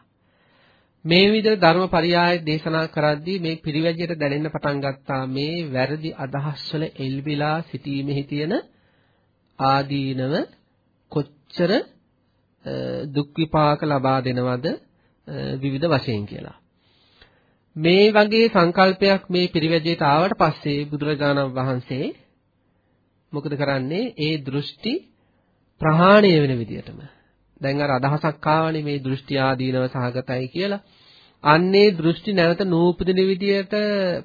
මේ විදිහට ධර්මපරියාය දේශනා කරද්දී මේ පිරිවැජියට දැනෙන්න පටන් ගත්තා මේ වැරදි අදහස් වල එල්බිලා සිටීමෙහි තියෙන ආදීනව කොච්චර දුක් විපාක ලබා දෙනවද විවිධ වශයෙන් කියලා. මේ වගේ සංකල්පයක් මේ පිරිවැජයට ආවට පස්සේ බුදුරජාණන් වහන්සේ මොකද කරන්නේ? ඒ දෘෂ්ටි ප්‍රහාණය වෙන විදියටම. දැන් අර අදහසක් ආවනේ මේ දෘෂ්ටි ආදීනව සහගතයි කියලා. අන්නේ දෘෂ්ටි නැවත නූපදින විදියට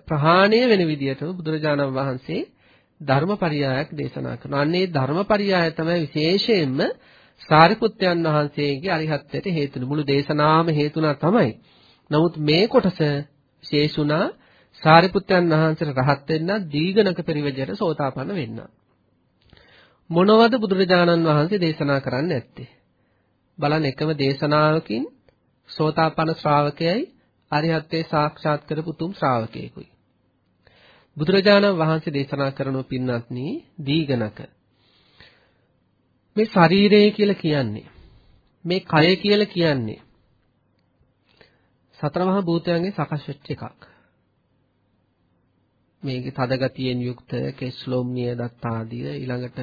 ප්‍රහාණය වෙන විදියටම බුදුරජාණන් වහන්සේ ධර්මපරියායක් දේශනා කරනවා. අන්නේ ධර්මපරියාය තමයි විශේෂයෙන්ම සාරිපුත්යන් වහන්සේගේ අරිහත්ත්වයට හේතුණු මුළු දේශනාවම හේතුණා තමයි. නමුත් මේ කොටස විශේෂුණා සාරිපුත්යන් වහන්සේට රහත් වෙන්න දීඝනක පරිවැජයට සෝතාපන්න වෙන්න. මොනවද බුදුරජාණන් වහන්සේ දේශනා කරන්නේ නැත්තේ? බලන්න එකම දේශනාවකින් සෝතාපන්න ශ්‍රාවකයයි අරිහත්ත්වේ සාක්ෂාත් කරපු තුම් ශ්‍රාවකයෙකුයි. බුදුරජාණන් වහන්සේ දේශනා කරනු පින්වත්නි දීඝනක මේ ශරීරය කියලා කියන්නේ මේ කය කියලා කියන්නේ සතර මහා භූතයන්ගේ සකස් වෙච්ච එකක්. මේකේ තද ගතියෙන් යුක්ත කෙස්ලොම්නිය දත්තාදිය ඊළඟට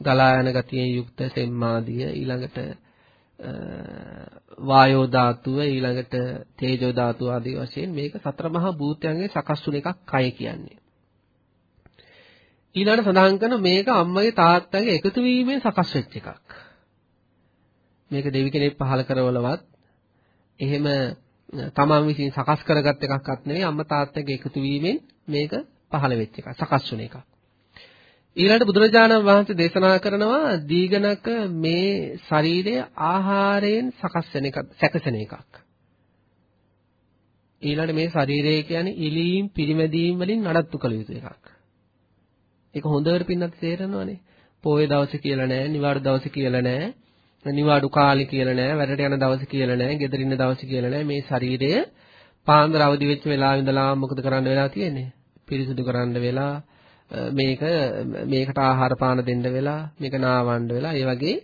ගලා යන ගතියෙන් යුක්ත සෙම්මාදිය ඊළඟට වායෝ ධාතුව ඊළඟට තේජෝ ධාතුව ආදී වශයෙන් මේක සතර මහා භූතයන්ගේ සකස් වුන එකක් කය කියන්නේ. ඊළඟට සඳහන් කරන මේක අම්මගේ තාත්තගේ එකතු වීමෙන් සකස් වෙච්ච එකක්. මේක දෙවි කෙනෙක් පහල කරවලවත් එහෙම තමන් විසින් සකස් කරගත් එකක්වත් නෙවෙයි අම්මා තාත්තගේ එකතු වීමෙන් මේක පහළ වෙච්ච එකක් සකස් වුණ එකක්. ඊළඟට බුදුරජාණන් වහන්සේ දේශනා කරනවා දීගණක මේ ශරීරය ආහාරයෙන් සකස් වෙන එකක් සැකසෙන එකක්. ඊළඟට මේ ශරීරය කියන්නේ ඉලීම් පිරිමැදීම් වලින් නඩත්තු කළ යුතු එකක්. ඒක හොඳට පින්නත් තේරෙනවනේ. පොයේ දවසේ කියලා නෑ, නිවාඩු දවසේ කියලා නෑ, නිවාඩු කාලේ කියලා නෑ, වැඩට යන දවසේ කියලා නෑ, ගෙදර ඉන්න දවසේ කියලා නෑ. මේ ශරීරය පාන්දර අවදි වෙච්ච වෙලාවෙ ඉඳලා මොකද කරන්න වෙලා තියෙන්නේ? පිරිසිදු කරන්න වෙලා මේක මේකට ආහාර පාන දෙන්න වෙලා මේක නාවන්න වෙලා ඒ වගේ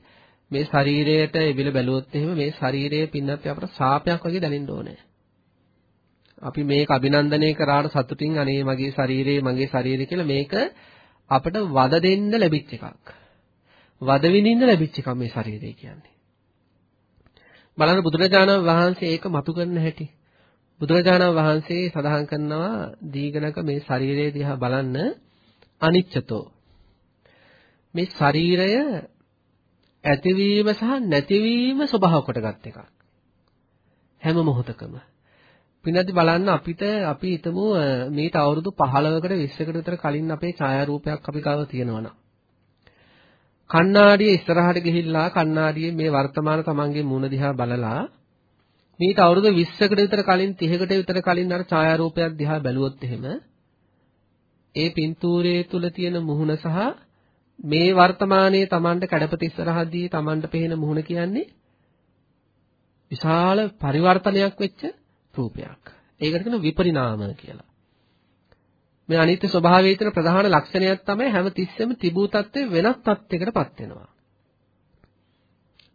මේ ශරීරයට එබිල බැලුවොත් එහෙම මේ ශරීරයේ පින්නත් අපට සාපයක් වගේ දැනෙන්න ඕනේ. අපි මේක අභිනන්දනය කරාට සතුටින් අනේ මගේ ශරීරය මගේ ශරීරය කියලා මේක අපිට වද දෙන්න ලැබිච්ච එකක්. වද විඳින්න ලැබිච්ච එකක් මේ ශරීරය කියන්නේ. බලන්න බුදුරජාණන් වහන්සේ ඒක මතු කරන හැටි. බුදුරජාණන් වහන්සේ සඳහන් කරනවා දීගණක මේ ශරීරය දිහා බලන්න අනිච්චතෝ. මේ ශරීරය ඇතිවීම සහ නැතිවීම ස්වභාව කොටගත් එකක්. හැම මොහොතකම පින්නදි බලන්න අපිට අපි හිතමු මේට අවුරුදු 15කට 20කට විතර කලින් අපේ ඡායාරූපයක් අපි ගාව තියෙනවා කණ්ණාඩියේ ඉස්සරහට ගිහිල්ලා කණ්ණාඩියේ මේ වර්තමාන තමන්ගේ මූණ දිහා බලලා මේට අවුරුදු 20කට විතර කලින් 30කට විතර කලින් අර ඡායාරූපයක් දිහා බැලුවොත් එහෙම ඒ පින්තූරයේ තුල තියෙන මුහුණ සහ මේ වර්තමානයේ තමන්ට කඩපත ඉස්සරහදී තමන්ට පේන මුහුණ කියන්නේ විශාල පරිවර්තනයක් වෙච්ච රූපයක්. ඒකට කියන විපරිණාම කියලා. මේ අනිත්‍ය ස්වභාවයේ තියෙන ප්‍රධාන ලක්ෂණයක් තමයි හැම තිස්සෙම තිබූ තත්ත්වය වෙනත් තත්යකටපත් වෙනවා.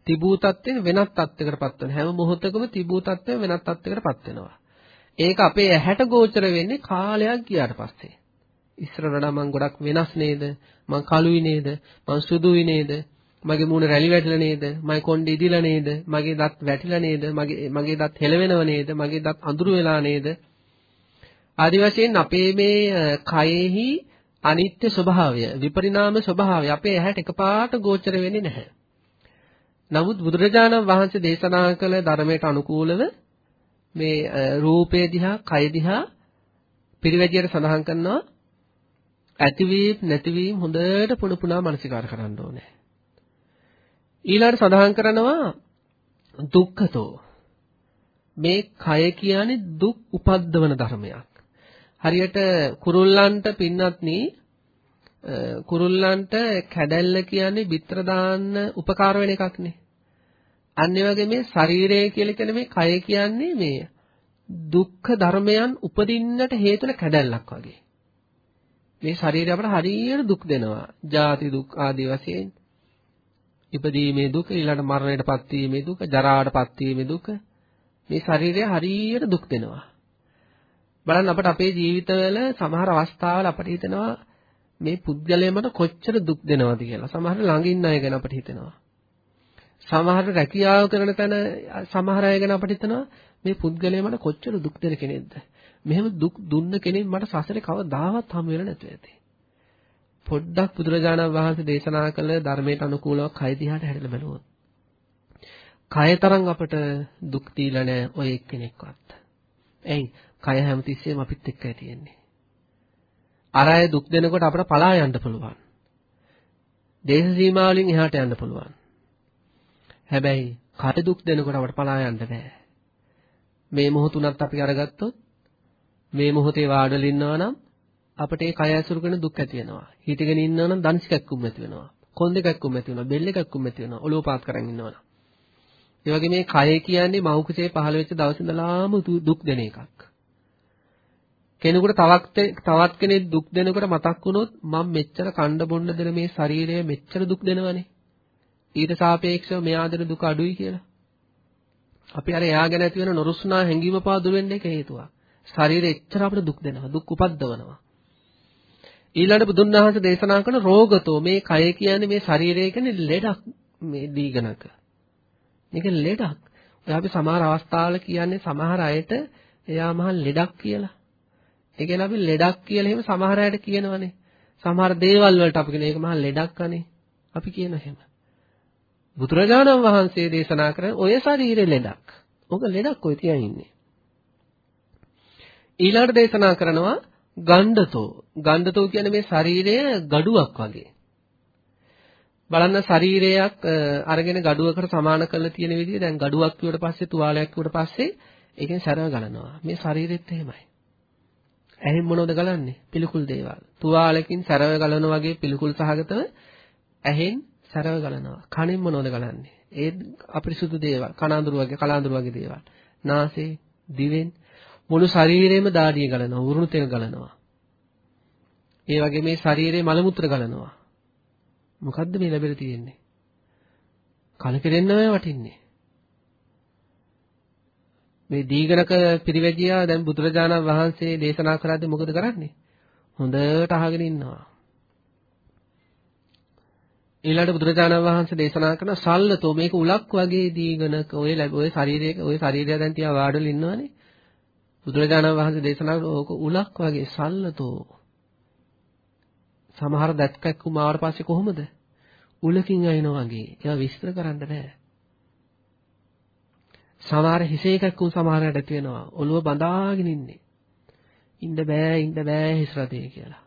තිබූ තත්ත්වෙන් වෙනත් තත්යකටපත් වෙන හැම මොහොතකම තිබූ තත්ත්වය වෙනත් තත්යකටපත් වෙනවා. ඒක අපේ ඇහැට ගෝචර වෙන්නේ කාලයක් ගියාට පස්සේ. ඉස්සරහට මම ගොඩක් වෙනස් නේද? මං කළුයි නේද? මං සුදුයි නේද? මගේ මූණ රැලි වැටිලා නේද? මගේ කොණ්ඩේ ඉදිලා නේද? මගේ දත් වැටිලා නේද? මගේ මගේ දත් හෙලවෙනව නේද? මගේ දත් අඳුරු වෙලා නේද? ආදි වශයෙන් අපේ මේ කයෙහි අනිත්‍ය ස්වභාවය, විපරිණාම ස්වභාවය අපේ ඇහැට එකපාරට ගෝචර වෙන්නේ නැහැ. නමුත් බුදුරජාණන් වහන්සේ දේශනා කළ ධර්මයට අනුකූලව මේ රූපය දිහා, කය දිහා පිරිවැජියට සඳහන් කරනවා ඇතිවීම නැතිවීම හොඳට පුන පුනා මනසිකාර කරන්න ඕනේ. ඊළඟට සඳහන් කරනවා දුක්ඛතෝ මේ කය කියන්නේ දුක් උපද්දවන ධර්මයක්. හරියට කුරුල්ලන්ට පින්නත්නි කුරුල්ලන්ට කැඩැල්ල කියන්නේ බිත්‍ර දාන්න උපකාර වෙන එකක්නේ. අන්න ඒ වගේ මේ ශරීරය කියලා කියන මේ කය කියන්නේ මේ දුක්ඛ ධර්මයන් උපදින්නට හේතුන කැඩැල්ලක් වගේ. මේ ශරීරය අපට හරියට දුක් දෙනවා. ජාති දුක් ආදී වශයෙන්. ඉපදීමේ දුක, ඊළඟ මරණයටපත් වීමේ දුක, ජරාවටපත් වීමේ දුක. මේ ශරීරය හරියට දුක් දෙනවා. බලන්න අපට අපේ ජීවිතවල සමහර අවස්ථාවල අපට හිතෙනවා මේ පුද්ගලයා මට කොච්චර දුක් දෙනවද කියලා. සමහර ළඟින් අය ගැන අපට හිතෙනවා. සමහර රැකියාව කරන තැන සමහර අය ගැන අපට හිතනවා මේ පුද්ගලයා මට කොච්චර දුක් දෙන කෙනෙක්ද. මෙහෙම දුක් දුන්න කෙනෙක් මට සසරේ කවදාවත් හම් වෙලා නැතුව ඇති. පොඩ්ඩක් බුදුරජාණන් වහන්සේ දේශනා කළ ධර්මයට අනුකූලව කය දිහාට හැරිලා බලුවොත්. කය තරම් අපට දුක් දීලා නැහැ ඔය එක්කෙනෙක්වත්. එයි කය හැමතිස්සෙම අපිත් එක්කයි තියෙන්නේ. අර අය දුක් දෙනකොට අපට පලා යන්න පුළුවන්. දේශ සීමා වලින් එහාට යන්න පුළුවන්. හැබැයි කය දුක් දෙනකොට අපට පලා යන්න බෑ. මේ මොහොතුණත් අපි අරගත්තොත් මේ මොහොතේ වාඩිලා ඉන්නවා නම් අපට ඒ කය ඇසුරු කරන දුක් ඇති වෙනවා. හිතගෙන ඉන්නවා නම් දන්ස් කැක්කුම් ඇති වෙනවා. කොන් දෙකක්කුම් ඇති වෙනවා. බෙල්ල එකක්කුම් ඇති වෙනවා. ඔලුව පාත් කරන් ඉන්නවා නම්. ඒ වගේ මේ කය කියන්නේ මව් කුසේ පහළ වෙච්ච දවස් ඉඳලාම දුක් දෙන එකක්. කෙනෙකුට තවත් තවත් කෙනෙක් දුක් දෙනකොට මතක් වුණොත් මම මෙච්චර කණ්ඩ බොන්න දෙන මේ ශරීරය මෙච්චර දුක් දෙනවනේ. ඊට සාපේක්ෂව මෙයා දෙන දුක අඩුයි කියලා. අපි අර එයා ගැන ඇති වෙන නොරුස්නා හැඟීම පාදුර වෙන්න එක හේතුවක්. ශරීරය එච්චර අපිට දුක් දෙනවා, දුක් උපද්දවනවා. ඊළඟට බුදුන් වහන්සේ දේශනා කරන රෝගතෝ මේ කය කියන්නේ මේ ශරීරය කියන්නේ ලෙඩක් මේ දීගණක. මේක ලෙඩක්. ඔය අපි සමහර අවස්ථාවල කියන්නේ සමහර අයට එයා මහා ලෙඩක් කියලා. ඒ කියන්නේ අපි ලෙඩක් කියලා එහෙම සමහර අයට කියනවනේ. සමහර දේවල් වලට අපි කියන එක මහා ලෙඩක් අනේ. අපි කියන එහෙම. බුදුරජාණන් වහන්සේ දේශනා කරන ඔය ශරීරේ ලෙඩක්. ඔක ලෙඩක් ඔය තියන් ඉන්නේ. ඊළඟට දේශනා කරනවා ගණ්ඩතෝ. ගණ්ඩතෝ කියන්නේ මේ ශරීරය gaduwak වගේ. බලන්න ශරීරයක් අරගෙන gaduwකට සමාන කරලා තියෙන විදිහ දැන් gaduwak කිව්වට පස්සේ තුවාලයක් කිව්වට පස්සේ ඒකෙන් සැරව ගලනවා. මේ ශරීරෙත් එහෙමයි. ඇහෙන් මොනවද ගලන්නේ? පිළිකුල් දේවල්. තුවාලකින් සැරව ගලන වගේ පිළිකුල් සහගතව ඇහෙන් සැරව ගලනවා. කනෙන් මොනවද ගලන්නේ? ඒ අපිරිසුදු දේවල්, කනාඳුරු වගේ, කලාඳුරු වගේ දේවල්. නාසයෙන්, දිවෙන් මුළු ශරීරෙම දාඩිය ගලනවා, උරුණු තෙල් ගලනවා. ඒ වගේ මේ ශරීරේ මල මුත්‍ර ගලනවා. මොකද්ද මේ ලැබෙලා තියෙන්නේ? කලකිරෙන්නම වටින්නේ. මේ දීඝනක පිරිවැජියා දැන් බුදුරජාණන් වහන්සේ දේශනා කරද්දී මොකද කරන්නේ? හොඳට අහගෙන ඉන්නවා. ඊළඟට බුදුරජාණන් වහන්සේ දේශනා කරන සල්ලතෝ මේක උලක් වගේ දීඝනක ඔය ඔය ශරීරයක ඔය ශරීරය දැන් තියා වාඩිලා ඉන්නවනේ. බුදුරජාණන් වහන්සේ දේශනා කරන ඕක උලක් වගේ සල්ලතෝ. සමහර දැක්කක් උමාවට පස්සේ කොහොමද? උලකින් අයිනවා වගේ. ඒවා විස්තර කරන්න බෑ. සමහර හිසේ කැක්කුම් සමහරකට ඇති වෙනවා. ඔළුව බඳාගෙන ඉන්නේ. ඉන්න බෑ ඉන්න බෑ හිස් රදේ කියලා.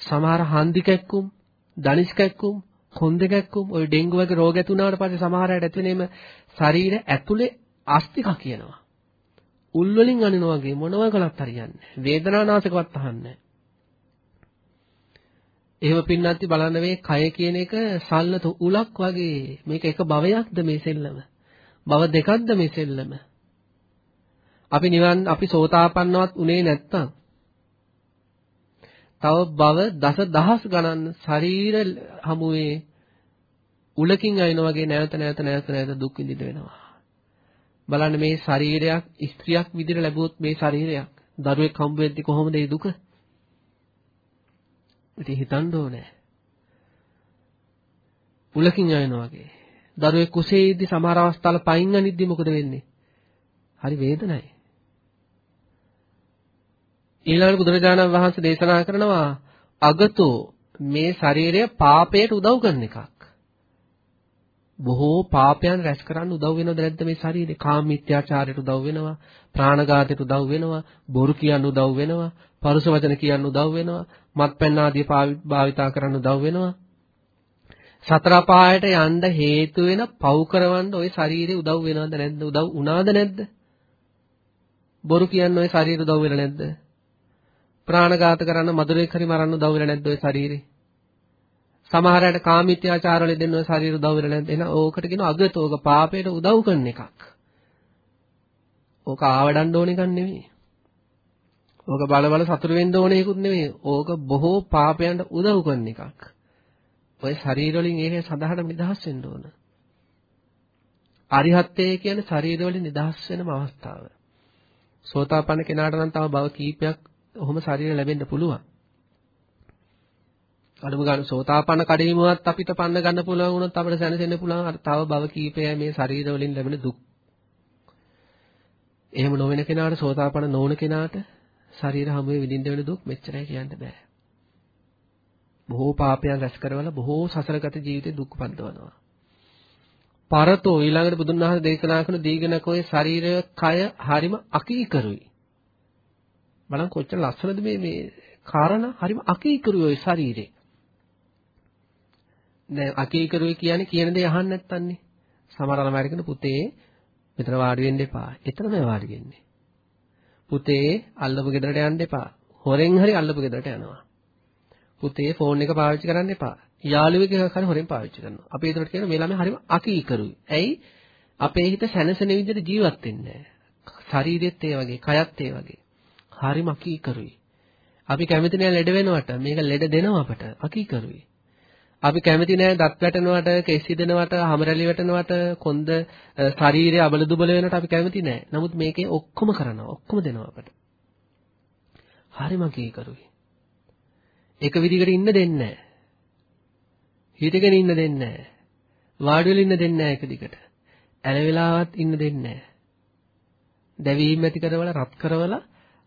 සමහර හන්දි කැක්කුම්, දනිස් කැක්කුම්, කොන්ද කැක්කුම්, ওই ඩෙන්ගු වගේ රෝග ඇති වුණාට පස්සේ සමහර අයට ඇති වෙනේම ශරීර ඇතුලේ අස්තික කියනවා. උල් වලින් අනිනවා වගේ මොනව කළත් හරියන්නේ නැහැ. වේදනානාශකවත් අහන්නේ නැහැ. එහෙම පින්නන්ති බලන්න මේ කය කියන එක සල්ලත උලක් වගේ මේක එක භවයක්ද මේ සෙල්ලම. භව දෙකක්ද මේ සෙල්ලම? අපි නිවන් අපි සෝතාපන්නවත් උනේ නැත්තම් තව භව දස දහස් ගණන් ශරීර හමුවේ උලකින් අයින වගේ නැවත නැවත නැවත නැවත දුක් විඳින්න වෙනවා. බලන්න මේ ශරීරයක් ස්ත්‍රියක් විදිහට ලැබුවොත් මේ ශරීරයක් දරුවෙක් හම්බ වෙද්දි කොහොමද ඒ දුක? ඉතින් හිතන්න ඕනේ. උලකින් අයින වගේ. දරුවෙක් කුසේ ඉද්දි සමහර අවස්ථාවල පයින් අනිද්දි මොකද වෙන්නේ? හරි වේදනයි. ඊළඟට බුදුරජාණන් වහන්සේ දේශනා කරනවා අගතෝ මේ ශරීරය පාපයට උදව් කරන එකක්. බොහෝ පාපයන් රැස් කරන්න උදව් වෙනවද නැද්ද මේ ශරීරේ? කාම මිත්‍යාචාරයට උදව් වෙනවා, ප්‍රාණඝාතයට උදව් වෙනවා, බොරු කියන්න උදව් වෙනවා, පරුස වචන කියන්න උදව් වෙනවා, මත්පැන් ආදී භාවිතා කරන්න උදව් වෙනවා. සතර පායට යන්න හේතු වෙන පව් කරවන්න ওই ශරීරය උදව් වෙනවද නැද්ද? උදව් වුණාද නැද්ද? බොරු කියන්න ওই ශරීරය උදව් වෙලා නැද්ද? ප්‍රාණඝාත කරන්න මදුරෙක් හරි මරන්න උදව් වෙලා නැද්ද ওই ශරීරේ? සමහර අයට කාමීත්‍යාචාර වල දෙන්න ওই ශරීරය උදව් වෙලා නැද්ද? එහෙනම් ඕකට කියන අගතෝක පාපයට උදව් කරන එකක්. ඕක ආවඩන්න ඕන එකක් නෙමෙයි. ඕක බල බල සතුරු වෙන්න ඕන එකකුත් නෙමෙයි. ඕක බොහෝ පාපයන්ට උදව් කරන එකක්. ඔය ශරීර වලින් ඒකේ සදාහට නිදහස් වෙන්න ඕන. අරිහත්ත්වය කියන්නේ ශරීර වලින් නිදහස් වෙනම අවස්ථාව. සෝතාපන්න කෙනාට නම් තව භව කීපයක් ඔහොම ශරීර ලැබෙන්න පුළුවන්. අඩුම ගන්න සෝතාපන්න කඩේමුවත් අපිට පන්න ගන්න පුළුවන් වුණොත් අපිට සැනසෙන්න පුළුවන් අර තව භව කීපයයි මේ ශරීර වලින් ලැබෙන දුක්. එහෙම නොවන කෙනාට සෝතාපන්න නොවන කෙනාට ශරීර හැමුවේ විඳින්න වෙන දුක් මෙච්චරයි කියන්න බෑ. බොහෝ පාපයන් රැස් කරවලා බොහෝ සසරගත ජීවිතේ දුක් පද්දවනවා. පරතෝ ඊළඟට බුදුන් වහන්සේ දේශනා කරන දීගණකෝයේ ශරීරය කය හරිම අකීකරුයි. බලන්න කොච්චර ලස්සනද මේ මේ කාරණා හරිම අකීකරුයි ওই ශරීරේ. දැන් අකීකරුයි කියන්නේ කියන දේ අහන්න නැත්තන්නේ. සමහර ළමයිට කියන පුතේ මෙතන වාඩි වෙන්න එපා. එතනමයි වාඩි වෙන්නේ. පුතේ අල්ලපු ගෙදරට යන්න එපා. හොරෙන් හරි අල්ලපු ගෙදරට යනවා. පුතේ ෆෝන් එක පාවිච්චි කරන්න එපා. යාළුවෙක් එකක් හරි හොරෙන් පාවිච්චි කරනවා. අපි ඒකට කියන මේ ළමයා හරිම අකීකරුයි. ඇයි? අපේ හිත සැනසෙන විදිහට ජීවත් වෙන්නේ නැහැ. ශරීරෙත් ඒ වගේ, කයත් ඒ වගේ. හරිම අකීකරුයි. අපි කැමති නෑ ලෙඩ වෙනවට. මේක ලෙඩ දෙනවා අපට. අකීකරුයි. අපි කැමති නෑ දත් වැටෙනවට, කෙස් හිදෙනවට, හමරැලි වැටෙනවට, කොන්ද ශරීරය අබල දුබල වෙනවට අපි කැමති නෑ. නමුත් මේකේ ඔක්කොම කරනවා. ඔක්කොම දෙනවා අපට. හරිම කීකරුයි. එක විදිහකට ඉන්න දෙන්නේ නෑ. හිටගෙන ඉන්න දෙන්නේ නෑ. වාඩි වෙලා ඉන්න දෙන්නේ නෑ එක දිගට. ඇල වෙලාවත් ඉන්න දෙන්නේ නෑ. දැවීම් ඇති කරවල රත් කරවල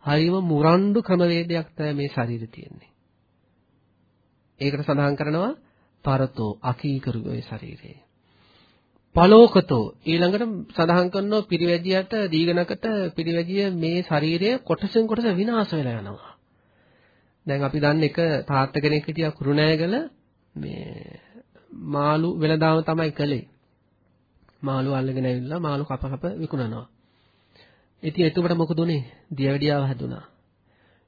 හරිම මුරණ්ඩු ක්‍රමවේදයක් තමයි මේ ශරීරය තියෙන්නේ. ඒකට සඳහන් කරනවා පරතෝ අකීකරුගේ ශරීරය. පලෝකතෝ ඊළඟට සඳහන් කරනවා පිරිවැජියට දීගණකට පිරිවැජිය මේ ශරීරය කොටසෙන් කොටස විනාශ වෙලා යනවා. දැන් අපි දන්න එක තාත්ත කෙනෙක් හිටියා කුරුණෑගල මේ මාළු වෙලදාම තමයි කළේ. මාළු අල්ලගෙන ඇවිල්ලා මාළු කප කප විකුණනවා. ඉතින් එතකොට මොකද උනේ? දියවැඩියාව හැදුනා.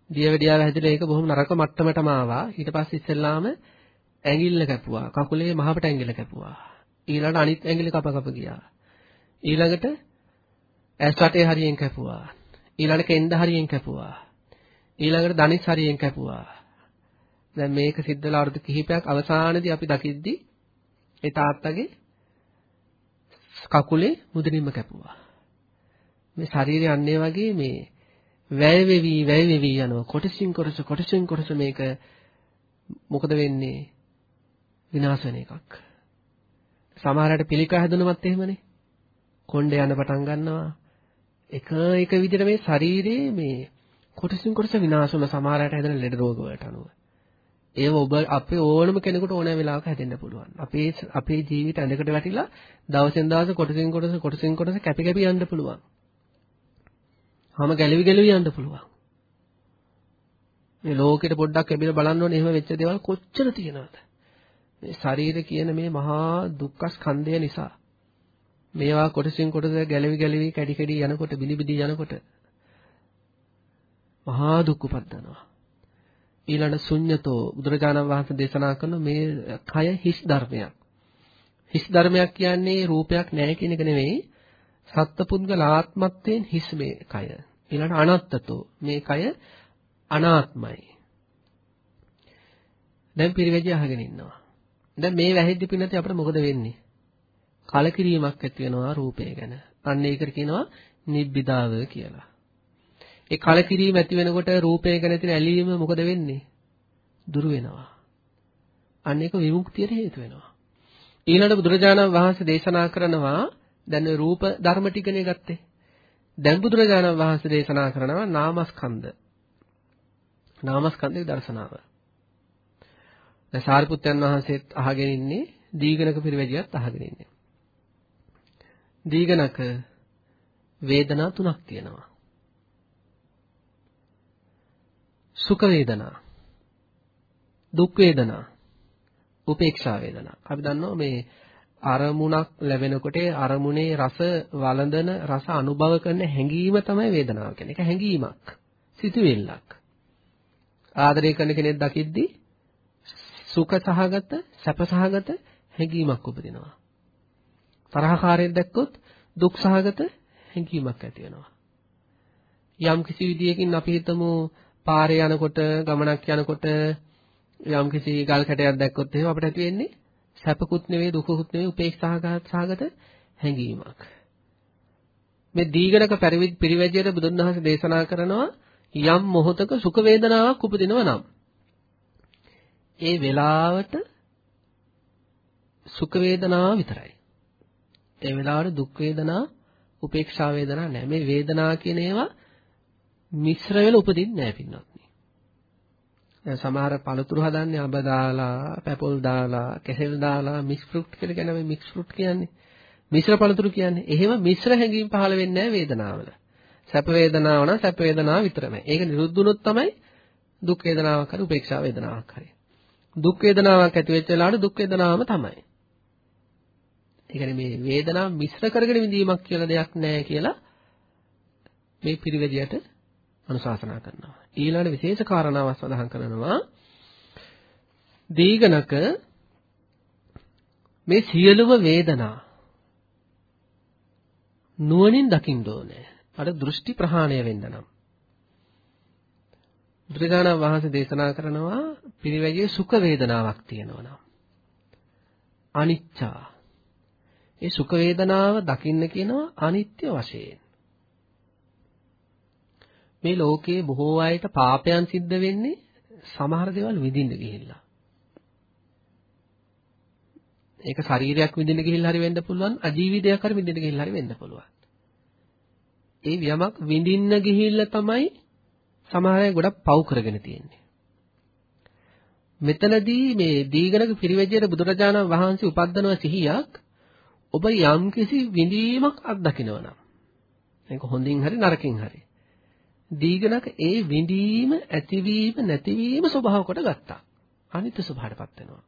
දියවැඩියාව හැදිලා ඒක බොහොම නරක මට්ටමටම ආවා. ඊට පස්සේ ඉස්සෙල්ලාම ඇඟිල්ල කැපුවා. කකුලේ මහපට ඇඟිල්ල කැපුවා. ඊළඟට අනිත් ඇඟිල්ල කප කප ගියා. ඊළඟට ඇස් රටේ හරියෙන් කැපුවා. ඊළඟට කෙන්ද හරියෙන් කැපුවා. ඊළඟට දණිස් හරියෙන් කැපුවා. දැන් මේක සිද්ධ වෙලා අවුරුදු කිහිපයක් අවසානයේදී අපි දකිද්දි ඒ තාත්තගේ කකුලේ මුදලින්ම කැපුවා. මේ ශරීරය අන්නේ වගේ මේ වැය වෙවි වැය වෙවි යනවා. කොටසින් කොටස කොටසින් කොටස මේක මොකද වෙන්නේ? විනාශ වෙන එකක්. සමහරකට පිළිකා හැදුනමත් එහෙමනේ. කොණ්ඩේ යන පටන් ගන්නවා. එක එක විදිහට මේ ශරීරයේ මේ කොටසින් කොටස විනාශ වෙන සමහරකට හැදෙන ලෙඩ රෝග වලට අනුව. ඒව ඔබ අපේ ඕනම කෙනෙකුට ඕනෑ වෙලාවක හැදෙන්න පුළුවන්. අපේ අපේ ජීවිත ඇඳකට වැටිලා දවසෙන් දවස කොටසින් කොටස කොටසින් කොටස කැපි කැපි යන්න පුළුවන්. හැම ගැලවි ගැලවි යන්න පුළුවන්. මේ ලෝකෙට පොඩ්ඩක් ලැබිලා බලන්න ඕනේ එහෙම වෙච්ච දේවල් කොච්චර තියෙනවද? මේ ශරීර කියන මේ මහා දුක්ඛ ස්කන්ධය නිසා මේවා කොටසින් කොටස ගැලවි ගැලවි කැඩි කැඩි යනකොට බිලි බිලි යනකොට මහා දුක් උපදිනවා. ඊළඟ ශුන්්‍යතෝ බුදුරජාණන් වහන්සේ දේශනා කරන මේ කය හිස් ධර්මයක්. හිස් ධර්මයක් කියන්නේ රූපයක් නැහැ කියන එක නෙවෙයි. සත්පුද්ගලාත්මත්වයෙන් හිස් මේ කය. ඊළඟ අනත්තතෝ මේ කය අනාත්මයි. දැන් පිරිවැජි අහගෙන ඉන්නවා. දැන් මේ වැහිද්දි පින්නත් අපිට මොකද වෙන්නේ? කලකිරීමක් ඇති වෙනවා රූපය ගැන. අන්න ඒකට කියනවා නිබ්බිදාව කියලා. ඒ කලකිරීම ඇති වෙනකොට රූපය ගැන තියෙන ඇලීම මොකද වෙන්නේ? දුරු වෙනවා. අන්න ඒක විමුක්තියට හේතු වෙනවා. ඊළඟට බුදුරජාණන් වහන්සේ දේශනා කරනවා දැන් රූප ධර්ම ටිකනේ ගත්තේ. දැන් බුදුරජාණන් වහන්සේ දේශනා කරනවා නාමස්කන්ධ. නාමස්කන්ධයේ දර්ශනාව. දැන් සාරිපුත්යන් වහන්සේත් අහගෙන ඉන්නේ දීගණක පිරිවැජියත් අහගෙන ඉන්නේ. දීගණක වේදනා තුනක් තියෙනවා. සුඛ වේදනා දුක් වේදනා උපේක්ෂා වේදනා අපි දන්නවා මේ අරමුණක් ලැබෙනකොට අරමුණේ රස වළඳන රස අනුභව කරන හැඟීම තමයි වේදනාව කියන්නේ. ඒක හැඟීමක්. සිතුවිල්ලක්. ආදරය කරන කෙනෙක් දකිද්දී සුඛ සහගත සැප සහගත හැඟීමක් උපදිනවා. තරහකාරයෙක් දැක්කොත් දුක් සහගත හැඟීමක් ඇති වෙනවා. යම් කිසි විදියකින් අපි හිතමු පාරේ යනකොට ගමනක් යනකොට යම් කිසි ගල් කැටයක් දැක්කොත් එහෙම අපිට ඇති වෙන්නේ සැපකුත් නෙවෙයි දුකකුත් නෙවෙයි උපේක්ෂාගත සහගත හැඟීමක්. මේ දීගණක පිරිවැජයට බුදුන් වහන්සේ දේශනා කරනවා යම් මොහොතක සුඛ වේදනාවක් උපදිනව නම් ඒ වෙලාවට සුඛ වේදනාව විතරයි. ඒ වෙලාවට දුක් වේදනා, උපේක්ෂා වේදනා නැහැ. මේ වේදනා කියන ඒවා මිශ්‍ර වෙලා උපදින්නේ නැහැ පින්වත්නි. දැන් සමහර පළතුරු හදන්නේ අබ දාලා, පැපොල් දාලා, කෙසෙල් දාලා මික්ස් ෆෘට් කියලා කියන මේ මික්ස් ෆෘට් කියන්නේ. මිශ්‍ර පළතුරු කියන්නේ. එහෙම මිශ්‍ර හැඟීම් පහළ වෙන්නේ නැහැ වේදනාවල. සැප වේදනාව නම් සැප වේදනාව විතරමයි. ඒක නිරුද්ධ වුණොත් තමයි දුක් වේදනාවක් හරි උපේක්ෂා වේදනාවක් හරි. දුක් වේදනාවක් ඇති වෙච්ච වෙලාවට දුක් වේදනාවම තමයි. ඒ කියන්නේ මේ වේදනාව මිශ්‍ර කරගෙන විඳීමක් කියලා දෙයක් නැහැ කියලා මේ පිරිවැදියට අනුශාසනා කරනවා. ඊළඟ විශේෂ කාරණාවක් සඳහන් කරනවා දීගණක මේ සියලුම වේදනා නුවණින් දකින්න ඕනේ. අර දෘෂ්ටි ප්‍රහාණය වෙන්න නම්. බුදුරජාණන් වහන්සේ දේශනා කරනවා පිරිවැජියේ සුඛ වේදනාවක් තියෙනවා නම්. අනිච්චා. ඒ සුඛ වේදනාව දකින්න කියනවා අනිත්‍ය වශයෙන්. මේ ලෝකයේ බොහෝ අයට පාපයන් සිද්ධ වෙන්නේ සමහර දේවල් විඳින්න ගිහිල්ලා. ඒක ශරීරයක් විඳින්න ගිහිල්ලා හරි වෙන්න පුළුවන්, අජීවිතයක් හරි විඳින්න ගිහිල්ලා හරි වෙන්න පුළුවන්. ඒ යමක් විඳින්න ගිහිල්ලා තමයි සමහර අය ගොඩක් පව් කරගෙන තියෙන්නේ. මෙතනදී මේ දීගණක පිරිවැජයට බුදුරජාණන් වහන්සේ උපද්දනව සිහියක් ඔබ යම්කිසි විඳීමක් අත්දකිනවා නම් ඒක හොඳින් හරි නරකින් හරි දීගණක ඒ විඳීම ඇතිවීම නැතිවීම ස්වභාව කොට ගත්තා අනිත්‍ය ස්වභාවයටපත් වෙනවා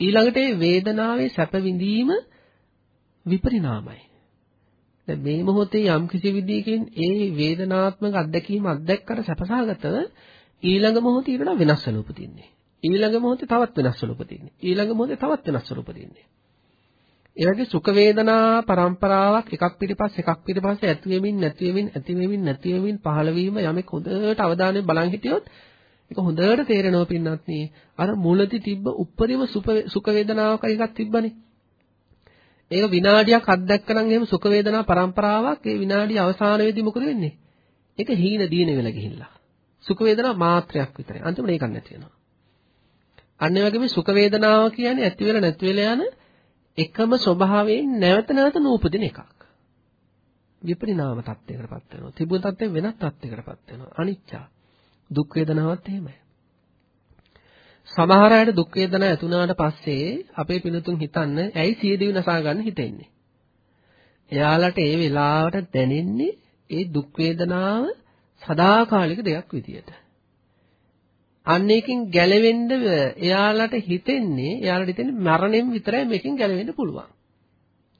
ඊළඟට ඒ වේදනාවේ සැප විඳීම විපරිණාමයි දැන් මේ මොහොතේ යම් කිසි විදියකින් ඒ වේදනාත්මක අත්දැකීම අත්දැක්කට සැපසහගතව ඊළඟ මොහොතේ ඊට වෙනස් වෙලා උපදින්නේ. ඊළඟ මොහොතේ තවත් වෙනස් වෙලා උපදින්නේ. ඊළඟ මොහොතේ තවත් වෙනස් වෙලා උපදින්නේ. ඒ වගේ සුඛ වේදනා පරම්පරාවක් එකක් පිටිපස්ස එකක් පිටිපස්ස ඇති වෙමින් නැති වෙමින් ඇති වෙමින් නැති වෙමින් පහළ වීම යමෙක් හොඳට අවධානයෙන් බලන් හිටියොත් ඒක හොඳට තේරෙනවා පින්නත් නේ අර මුලදී තිබ්බ උප්පරිම සුඛ වේදනාවක් එකක් තිබ්බනේ ඒක විනාඩියක් අත්දැක්කනම් එහෙම සුඛ වේදනා පරම්පරාවක් ඒ විනාඩිය අවසානයේදී මොකද වෙන්නේ? ඒක හීන දීන වෙලා ගිහිල්ලා. සුඛ වේදනා මාත්‍රයක් විතරයි. අන්තිමට ඒකක් නැති වෙනවා. අන්න ඒ වගේම සුඛ වේදනාව කියන්නේ ඇති වෙලා නැති වෙලා යන එකම ස්වභාවයෙන් නැවත නැවත නූපදින එකක්. විපරිණාම තත්යකටපත් වෙනවා. තිබුණ තත්යෙන් වෙනත් තත්යකටපත් වෙනවා. අනිච්චා. දුක් වේදනාවත් එහෙමයි. සමහර අයට දුක් වේදනා ඇති වුණාට පස්සේ අපේ පිනතුන් හිතන්න ඇයි සියදිවි නසා ගන්න හිතෙන්නේ. එයාලට ඒ වෙලාවට දැනෙන්නේ ඒ දුක් වේදනාව සදාකාලික දෙයක් විදියට. අන්න එකකින් ගැලවෙන්න එයාලට හිතෙන්නේ එයාලට හිතෙන්නේ මරණයෙන් විතරයි මේකෙන් ගැලවෙන්න පුළුවන්.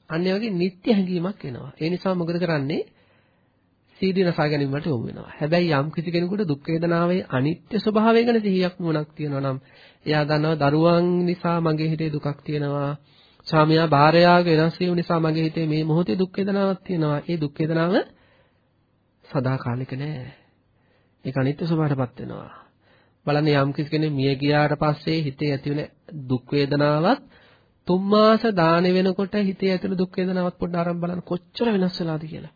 අන්න ඒ වගේ නිත්‍ය හැඟීමක් එනවා. ඒ නිසා මොකද කරන්නේ? සීදී නසා ගැනීමට යොමු වෙනවා. හැබැයි යම් කිසි කෙනෙකුට දුක් වේදනාවේ අනිත්‍ය ස්වභාවය ගැන සිහියක් නුවණක් තියෙනවා නම් එයා දන්නවා දරුවන් නිසා මගේ හිතේ දුකක් තියෙනවා. ස්වාමියා භාර්යාවගේ වෙනස් වීම නිසා මගේ හිතේ මේ මොහොතේ දුක් වේදනාවක් තියෙනවා. ඒ දුක් වේදනාව සදාකාලික නෑ. ඒක අනිත්‍ය ස්වභාවයටපත් වෙනවා. බලන්න යම් කිසි කෙනෙක් මිය ගියාට පස්සේ හිතේ ඇතිවෙන දුක් වේදනාවත් තුන් මාස දාන වෙනකොට හිතේ ඇතිවෙන දුක් වේදනාවත් පොඩ්ඩක් අරන් බලන්න කොච්චර වෙනස් වෙලාද කියලා.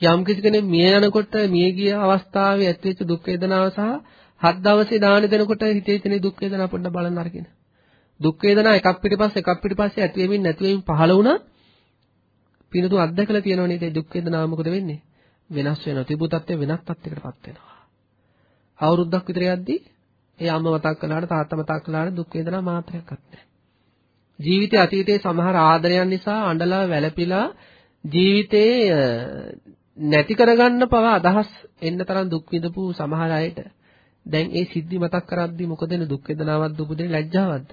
යම් කිසි කෙනෙක් මිය යනකොට මිය ගිය අවස්ථාවේ ඇතිවෙච්ච දුක් වේදනාව සහ හත් දවසේ දාන දෙනකොට හිතේ තියෙන දුක් වේදනාව පොඩ්ඩක් බලන්න අරගෙන. දුක් වේදනා එකක් පිටිපස්ස එකක් පිටිපස්සේ ඇති වෙමින් නැති වෙමින් පහළ වුණා. පිනතු අත්දැකලා තියෙනව නේද දුක් වේදනාව මොකද වෙන්නේ? වෙනස් වෙනවා. තිබු තත්ත්වය වෙනස් තත්යකටපත් වෙනවා. අවුරුද්දක් විතර යද්දී ඒ අම්ම මතක් කළාට තාත්තා මතක් කළාට දුක් වේදනා මාත්‍රයක්වත් නැහැ. ජීවිතයේ අතීතයේ සමහර ආදරයන් නිසා අඬලා වැළපිලා ජීවිතේ නැති කරගන්න පවා අදහස් එන්න තරම් දුක් විඳපු සමහර අයට දැන් ඒ සිද්ධි මතක් කරද්දී මොකද වෙන දුක් වේදනාවක් දුපුදේ ලැජ්ජාවක්ද?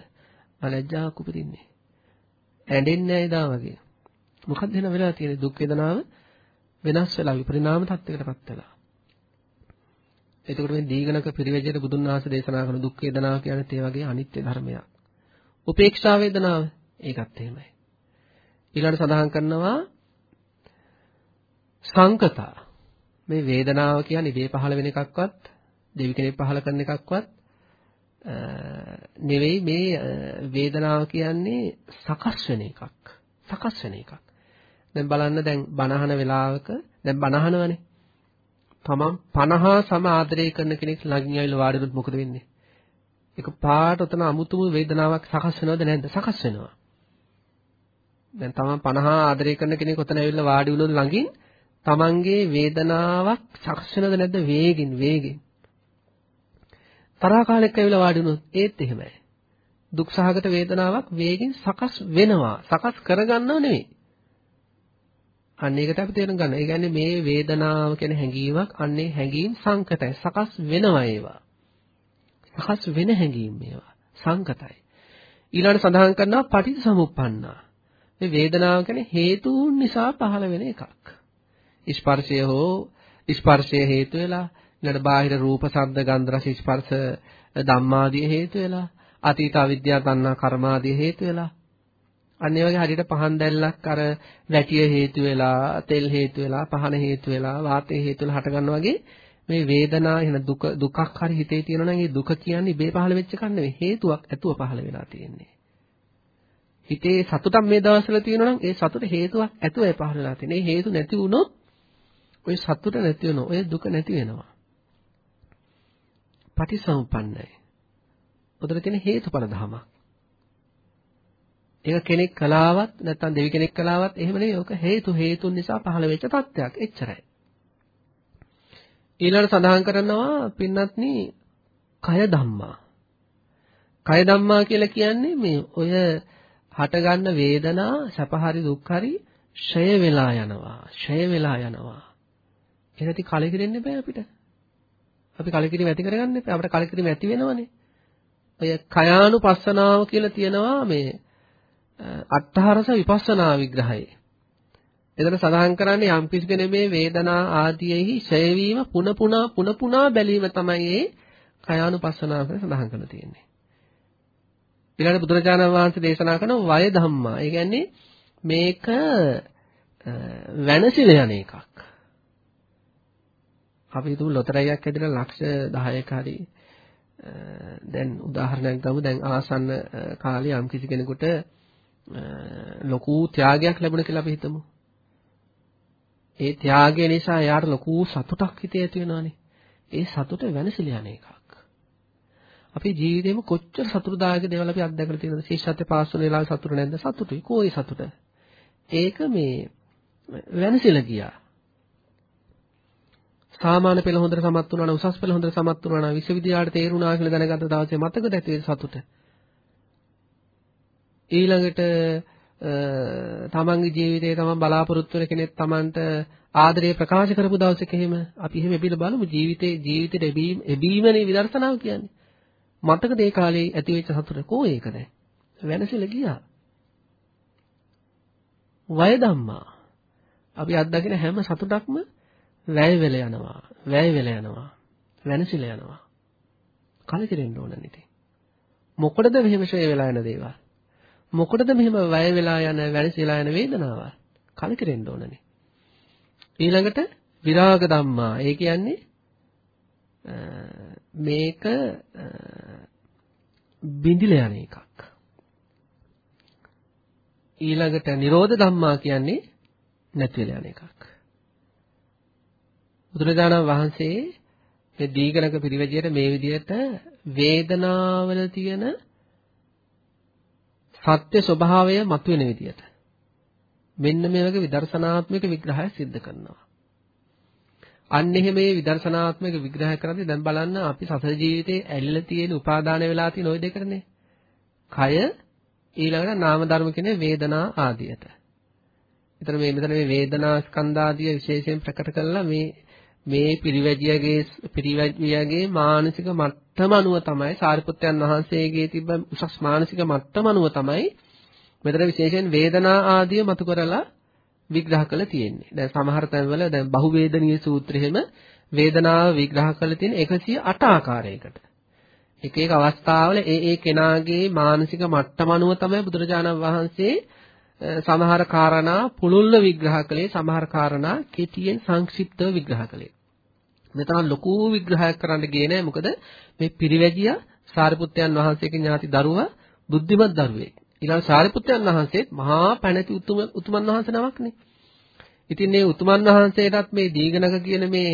ආ ලැජ්ජාවක් උපදින්නේ. ඇඬෙන්නේ නැහැ එදා වගේ. මොකක්ද වෙන වෙලා තියෙන්නේ දුක් වේදනාව වෙනස් වෙලා විපරිණාම තත්යකටපත් වෙලා. එතකොට මේ දීඝනක පිරිවැජයට බුදුන් වහන්සේ දේශනා කරන දුක් වේදනාව කියන්නේ ඒ වගේ අනිත්‍ය ධර්මයක්. උපේක්ෂා වේදනාව ඒකත් එහෙමයි. ඊළඟට සඳහන් කරනවා සංකතා මේ වේදනාව කියන්නේ මේ පහළ වෙන එකක්වත් දෙවි කෙනෙක් පහළ කරන එකක්වත් නෙවෙයි මේ වේදනාව කියන්නේ සකස් වෙන එකක්. සකස් වෙන එකක්. දැන් බලන්න දැන් බනහන වෙලාවක දැන් බනහනවනේ. තමන් 50 සම ආදරය කරන කෙනෙක් ළඟින් ඇවිල්ලා වාඩි වුණොත් මොකද වෙන්නේ? ඒක පාට උතන අමුතුම වේදනාවක් සකස් වෙනවද නැද්ද? සකස් වෙනවා. දැන් තමන් 50 ආදරය කරන කෙනෙක් උතන ඇවිල්ලා වාඩි වුණොත් ළඟින් තමන්ගේ වේදනාවක් සකස් වෙනවද නැද්ද? වේගින් වේගින්. තරහ කාලෙක ඇවිල්ලා වාඩි වුණොත් ඒත් එහෙමයි. දුක් සහගත වේදනාවක් වේගින් සකස් වෙනවා. සකස් කරගන්නව නෙවෙයි. අන්න ඒකට අපි තේරුම් ගන්න. ඒ කියන්නේ මේ වේදනාව කියන හැඟීමක් අන්නේ හැඟීම් සංකතයි. සකස් වෙනවා ඒවා. සකස් වෙන හැඟීම් මේවා. සංකතයි. ඊළඟට සඳහන් කරනවා පටිච්චසමුප්පන්නා. මේ වේදනාව කියන්නේ හේතුන් නිසා පහළ වෙන එකක්. ස්පර්ශය හෝ ස්පර්ශය හේතු වෙලා ඊළඟ බාහිර රූප, ශබ්ද, ගන්ධ, රස, ස්පර්ශ ධම්මාදී හේතු වෙලා අතීත අවිද්‍යාව තණ්හා කර්මාදී හේතු වෙලා අන්න ඒ වගේ හරියට පහන් දැල්ලක් අර වැටිය හේතු වෙලා තෙල් හේතු වෙලා පහන හේතු වෙලා වාතය හේතු වෙලා හට ගන්නවා වගේ මේ වේදනා එන දුක දුකක් හරි හිතේ තියෙනවා නම් ඒ දුක කියන්නේ ඉබේ පහළ වෙච්ච එකක් නෙවෙයි. හේතුවක් ඇතුව පහළ වෙලා තියෙන්නේ. හිතේ සතුටක් මේ දවස්වල තියෙනවා නම් ඒ සතුට හේතුවක් ඇතුවයි පහළ වෙලා තියෙන්නේ. ඒ හේතු නැති වුණොත් ওই සතුට නැති වෙනවා. ඔය දුක නැති වෙනවා. පටිසමුප්පන්නයි. උතන තියෙන හේතුඵල ධමයක්. ඒක කෙනෙක් කලාවත් නැත්නම් දෙවි කෙනෙක් කලාවත් එහෙම නෙවෙයි. ඕක හේතු හේතුන් නිසා පහළ වෙච්ච තත්ත්වයක්. එච්චරයි. ඊළඟට සඳහන් කරනවා පින්නත්නි කය ධම්මා. කය ධම්මා කියලා කියන්නේ මේ ඔය හටගන්න වේදනා සැප හරි දුක් හරි ෂය වෙලා යනවා. ෂය වෙලා යනවා. එහෙනම් කලකිරෙන්න බෑ අපිට. අපි කලකිරීම ඇති කරගන්න එපා. අපිට කලකිරීම ඇති වෙනවනේ. ඔය කයානුපස්සනාව කියලා තියෙනවා මේ අට්ඨහරස විපස්සනා විග්‍රහයේ. එතන සඳහන් කරන්නේ යම් කිසි කෙනෙක් මේ වේදනා ආදීෙහි ඡය වීම පුන පුනා පුන පුනා බැලීම තමයි ඒ කයානුපස්සනාව කියලා සඳහන් කරලා තියෙන්නේ. ඊළඟ බුදුරජාණන් වහන්සේ දේශනා කරන වය ධම්මා. ඒ කියන්නේ මේක වෙනසිල යන එකක්. අපි හිතමු ලොතරැයියක් ඇදලා ලක්ෂ 10ක හරි දැන් උදාහරණයක් ගමු දැන් ආසන්න කාලේ යම් කිසි කෙනෙකුට ලොකු ත්‍යාගයක් ලැබුණ කියලා අපි හිතමු. ඒ ත්‍යාගය නිසා එයාට ලොකු සතුටක් හිතේ ඇති වෙනවානේ. ඒ සතුට වෙනසිල යන එකක්. අපේ ජීවිතේම කොච්චර සතුටුදායක දේවල් අපි අත්දැකලා තියෙනවද? ශිෂ්‍යත්වයේ පාස් වෙන වෙලාවේ සතුට නැද්ද? සතුටුයි. කෝයි සතුට? ඒක මේ වෙනසිල ගියා. සාමාන්‍ය පෙළ හොඳට සමත් වුණා නම් උසස් පෙළ හොඳට සමත් වුණා නම් විශ්වවිද්‍යාලයට තේරුණා කියලා දැනගත්ත දවසේ මතකද ඇති වෙන සතුට. ඊළඟට තමන්ගේ ජීවිතයේ තමන් බලාපොරොත්තු වෙන කෙනෙක් තමන්ට ආදරය ප්‍රකාශ කරපු දවසක එහෙම අපි එහෙම එබිල බලමු ජීවිතේ ජීවිතේ ලැබීම එබීමනේ විදර්ශනාව කියන්නේ. මතකද ඒ කාලේ ඇති වෙච්ච සතුට කෝ ඒකද? වෙනසෙල ගියා. වය ධම්මා. අපි අත්දකින හැම සතුටක්ම වැය වෙල යනවා. වැය වෙල යනවා. වෙනසිල යනවා. කලකිරෙන්න ඕන නෙටි. මොකටද මෙහෙම ෂේ වෙලා යන දේවල්? මොකටද මෙහෙම වැය වෙලා යන වෙනසිලා යන වේදනාවල්? කලකිරෙන්න ඕනනේ. ඊළඟට විරාග ධම්මා. ඒ කියන්නේ මේක බිඳිලා යන එකක්. ඊළඟට නිරෝධ ධම්මා කියන්නේ නැති වෙලා යන එකක්. බුදුරජාණන් වහන්සේ මේ දීඝනක පිරිවැජියට මේ විදිහට වේදනාවල තියෙන සත්‍ය ස්වභාවය මතුවෙන විදිහට මෙන්න මේ වගේ විදර්ශනාත්මක විග්‍රහය සිද්ධ කරනවා. අන්න එහෙම මේ විදර්ශනාත්මක විග්‍රහය කරද්දී දැන් බලන්න අපි සසර ජීවිතේ ඇලිලා තියෙන උපාදාන වෙලා තියෙන ওই දෙකනේ. කය ඊළඟට නාම ධර්ම කියන්නේ වේදනා ආදියට. ඒතර මේ මෙතන මේ වේදනා ස්කන්ධ ආදිය විශේෂයෙන් ප්‍රකට කරලා මේ මේ පිරිවැජියගේ පිරිවැජියගේ මානසික මට්ටම අනුව තමයි සාරිපුත්යන් වහන්සේගේ තිබ්බ උසස් මානසික මට්ටම අනුව තමයි මෙතන විශේෂයෙන් වේදනා ආදිය මතු කරලා විග්‍රහ කළ තියෙන්නේ. දැන් සමහර තැන්වල දැන් බහුවේදනීය සූත්‍රය එහෙම වේදනාව විග්‍රහ කරලා තියෙන 108 ආකාරයකට. එක එක අවස්ථාවල ඒ ඒ කෙනාගේ මානසික මට්ටම අනුව තමයි බුදුරජාණන් වහන්සේ සමහර කාරණා පුළුල්ව විග්‍රහ කළේ සමහර කාරණා කෙටියෙන් සංක්ෂිප්තව විග්‍රහ කළේ. මෙතන ලොකු විග්‍රහයක් කරන්න ගියේ නෑ මොකද මේ පිරිවැජියා සාරිපුත්තයන් වහන්සේගේ ඥාති දරුවා බුද්ධිමත් දරුවෙක්. ඊළඟ සාරිපුත්තයන් වහන්සේත් මහා පැණති උතුම උතුමන් වහන්සේ නමක්නේ. ඉතින් මේ උතුමන් වහන්සේටත් මේ දීගණක කියන මේ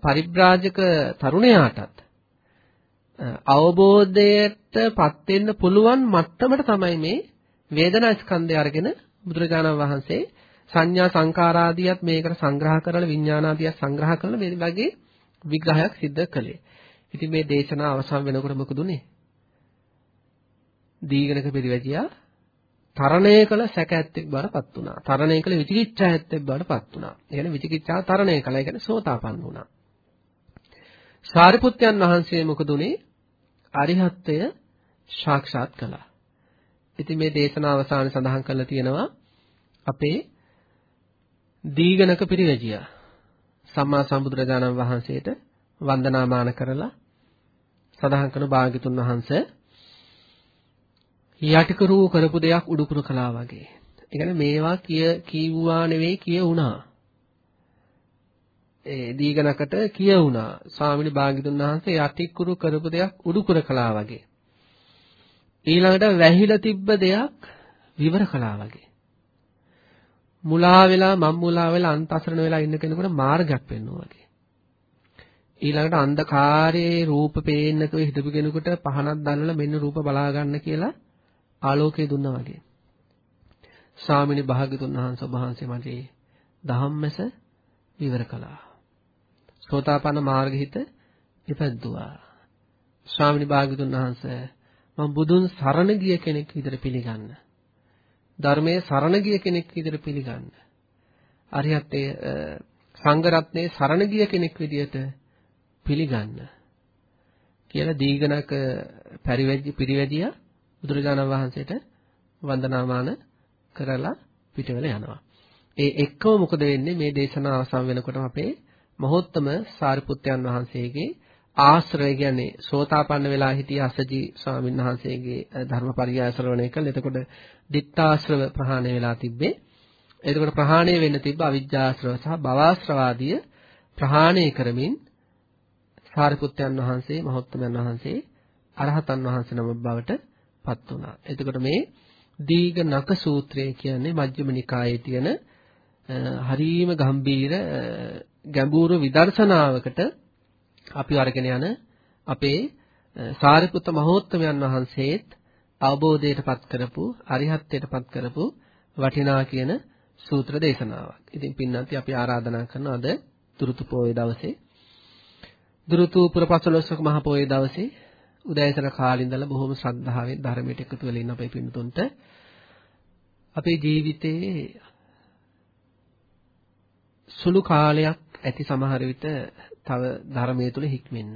පරිබ්‍රාජක තරුණයාටත් අවබෝධයටපත් වෙන්න පුළුවන් මට්ටමට තමයි මේ වේදනා ස්කන්ධය අරගෙන බුදුරජාණන් වහන්සේ සංඥා සංකාරාදියත් මේකට සංග්‍රහ කරලා විඥානාදියත් සංග්‍රහ කරලා මේ වගේ විග්‍රහයක් සිද්ධ කළේ. ඉතින් මේ දේශනාව අවසන් වෙනකොට මොකද උනේ? දීගණක පිරිවැජියා තරණය කළ සැක ඇත්තෙක් බවටපත් වුණා. තරණය කළ විචිකිච්ඡා ඇත්තෙක් බවටපත් වුණා. ඒ කියන්නේ විචිකිච්ඡාව තරණය කළා. ඒ කියන්නේ සෝතාපන්න වුණා. සාරිපුත්යන් වහන්සේ මොකද උනේ? අරිහත්ත්වය සාක්ෂාත් කළා. ඉතින් මේ දේශනාව අවසානයේ සඳහන් කරලා තියෙනවා අපේ දීගණක පිරිවැජියා සම්මා සම්බුදුරජාණන් වහන්සේට වන්දනාමාන කරලා සඳහන් කරන භාග්‍යතුන් වහන්සේ යටිකරු කරපු දෙයක් උඩුකුරු කළා වගේ. ඒ කියන්නේ මේවා කිය කීවුවා නෙවෙයි කියුණා. ඒ දීගණකට කියුණා. ස්වාමීනි භාග්‍යතුන් වහන්සේ යටිකුරු කරපු දෙයක් උඩුකුර කළා වගේ. ඊළඟට වැහිලා තිබ්බ දෙයක් විවර කළා වගේ. මුලා වෙලා මම් මුලා වෙලා අන්තසරණ වෙලා ඉන්න කෙනෙකුට මාර්ගයක් වෙන්නවා වගේ. ඊළඟට අන්ධකාරයේ රූප පේන්නේ නැතුව හිටපු කෙනෙකුට පහනක් දැල්වලා මෙන්න රූප බලා ගන්න කියලා ආලෝකය දුන්නා වගේ. ස්වාමිනී භාග්‍යතුන් වහන්සේ වහන්සේ මගේ ධම්මස විවර කළා. සෝතාපන්න මාර්ගහිත ඉපැද්දුවා. ස්වාමිනී භාග්‍යතුන් වහන්සේ මම බුදුන් සරණ ගිය කෙනෙක් විදිහට පිළිගන්න. ධර්මයේ සරණ ගිය කෙනෙක් විදිහට පිළිගන්න. අරිහත්යේ සංඝ රත්නයේ සරණ ගිය කෙනෙක් විදිහට පිළිගන්න. කියලා දීගණක පරිවැජි පිරිවැදියා බුදුරජාණන් වහන්සේට වන්දනාමාන කරලා පිටවෙල යනවා. ඒ එක්කම මොකද වෙන්නේ මේ දේශනාව අවසන් වෙනකොටම අපේ මහෝත්තම සාරිපුත්යන් වහන්සේගේ ආශ්‍රය කියන්නේ සෝතාපන්න වෙලා හිටිය අසජි ස්වාමීන් වහන්සේගේ ධර්මපරියාය ශ්‍රවණය කළා. එතකොට දිත්තාශ්‍රව ප්‍රහාණය වෙලා තිබ්බේ. එතකොට ප්‍රහාණය වෙන්න තිබ්බ අවිජ්ජාශ්‍රව සහ භවශ්‍රවාදිය ප්‍රහාණය කරමින් සාරිපුත්යන් වහන්සේ මහෝත්තමයන් වහන්සේ අරහතන් වහන්සේ නම බවට පත් වුණා. එතකොට මේ දීඝ නක සූත්‍රය කියන්නේ මජ්ක්‍ධිම නිකායේ තියෙන හරීම ගම්බීර ගැඹුරු විදර්ශනාවකට අපි අරගෙන යන අපේ සාරිපුත්ත මහෝත්තමයන් වහන්සේත් අවබෝධයටපත් කරපු අරිහත්ත්වයටපත් කරපු වටිනා කියන සූත්‍ර දේශනාවක්. ඉතින් පින්නන්ති අපි ආරාධනා කරන අද දුරුතු පොයේ දවසේ දුරුතු පුරපසළොස්වක මහ පොයේ දවසේ උදෑසන කාලේ ඉඳලා බොහොම ශ්‍රද්ධාවෙන් ධර්මයට එකතු වෙලා ඉන්න අපේ පින්තුන්ට අපේ ජීවිතයේ සුළු කාලයක් ඇති සමහර විට තව ධර්මයේ තුල හික්මෙන්න.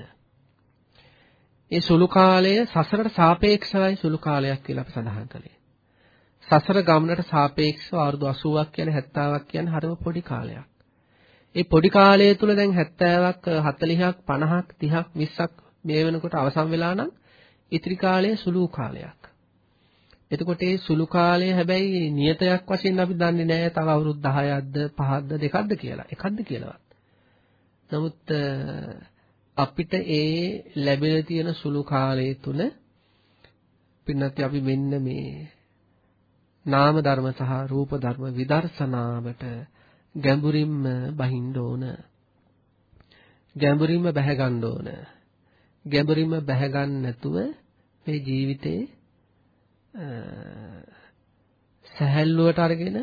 ඒ සුළු කාලය සසරට සාපේක්ෂවයි සුළු කාලයක් කියලා අපි සඳහන් කළේ. සසර ගමනට සාපේක්ෂව අවුරුදු 80ක් කියන්නේ 70ක් කියන්නේ හරිම පොඩි කාලයක්. ඒ පොඩි කාලය තුල දැන් 70ක් 40ක් 50ක් 30ක් 20ක් මේ වෙනකොට අවසන් වෙලා නම් ඉතිරි කාලය සුළු කාලයක්. එතකොට මේ සුළු කාලය හැබැයි නියතයක් වශයෙන් අපි දන්නේ නැහැ තව අවුරුදු 10ක්ද 5ක්ද දෙකක්ද කියලා. එකක්ද කියලාවත්. නමුත් අපිට ඒ ලැබෙලා තියෙන සුළු කාලය තුල පින්නත් අපි මෙන්න මේ නාම ධර්ම සහ රූප ධර්ම විදර්ශනාවට ගැඹුරින්ම බහින්න ඕන. ගැඹුරින්ම බැහැ ගන්න ඕන. ගැඹුරින්ම බැහැ ගන්න නැතුව මේ ජීවිතේ සැහැල්ලුවට අරගෙන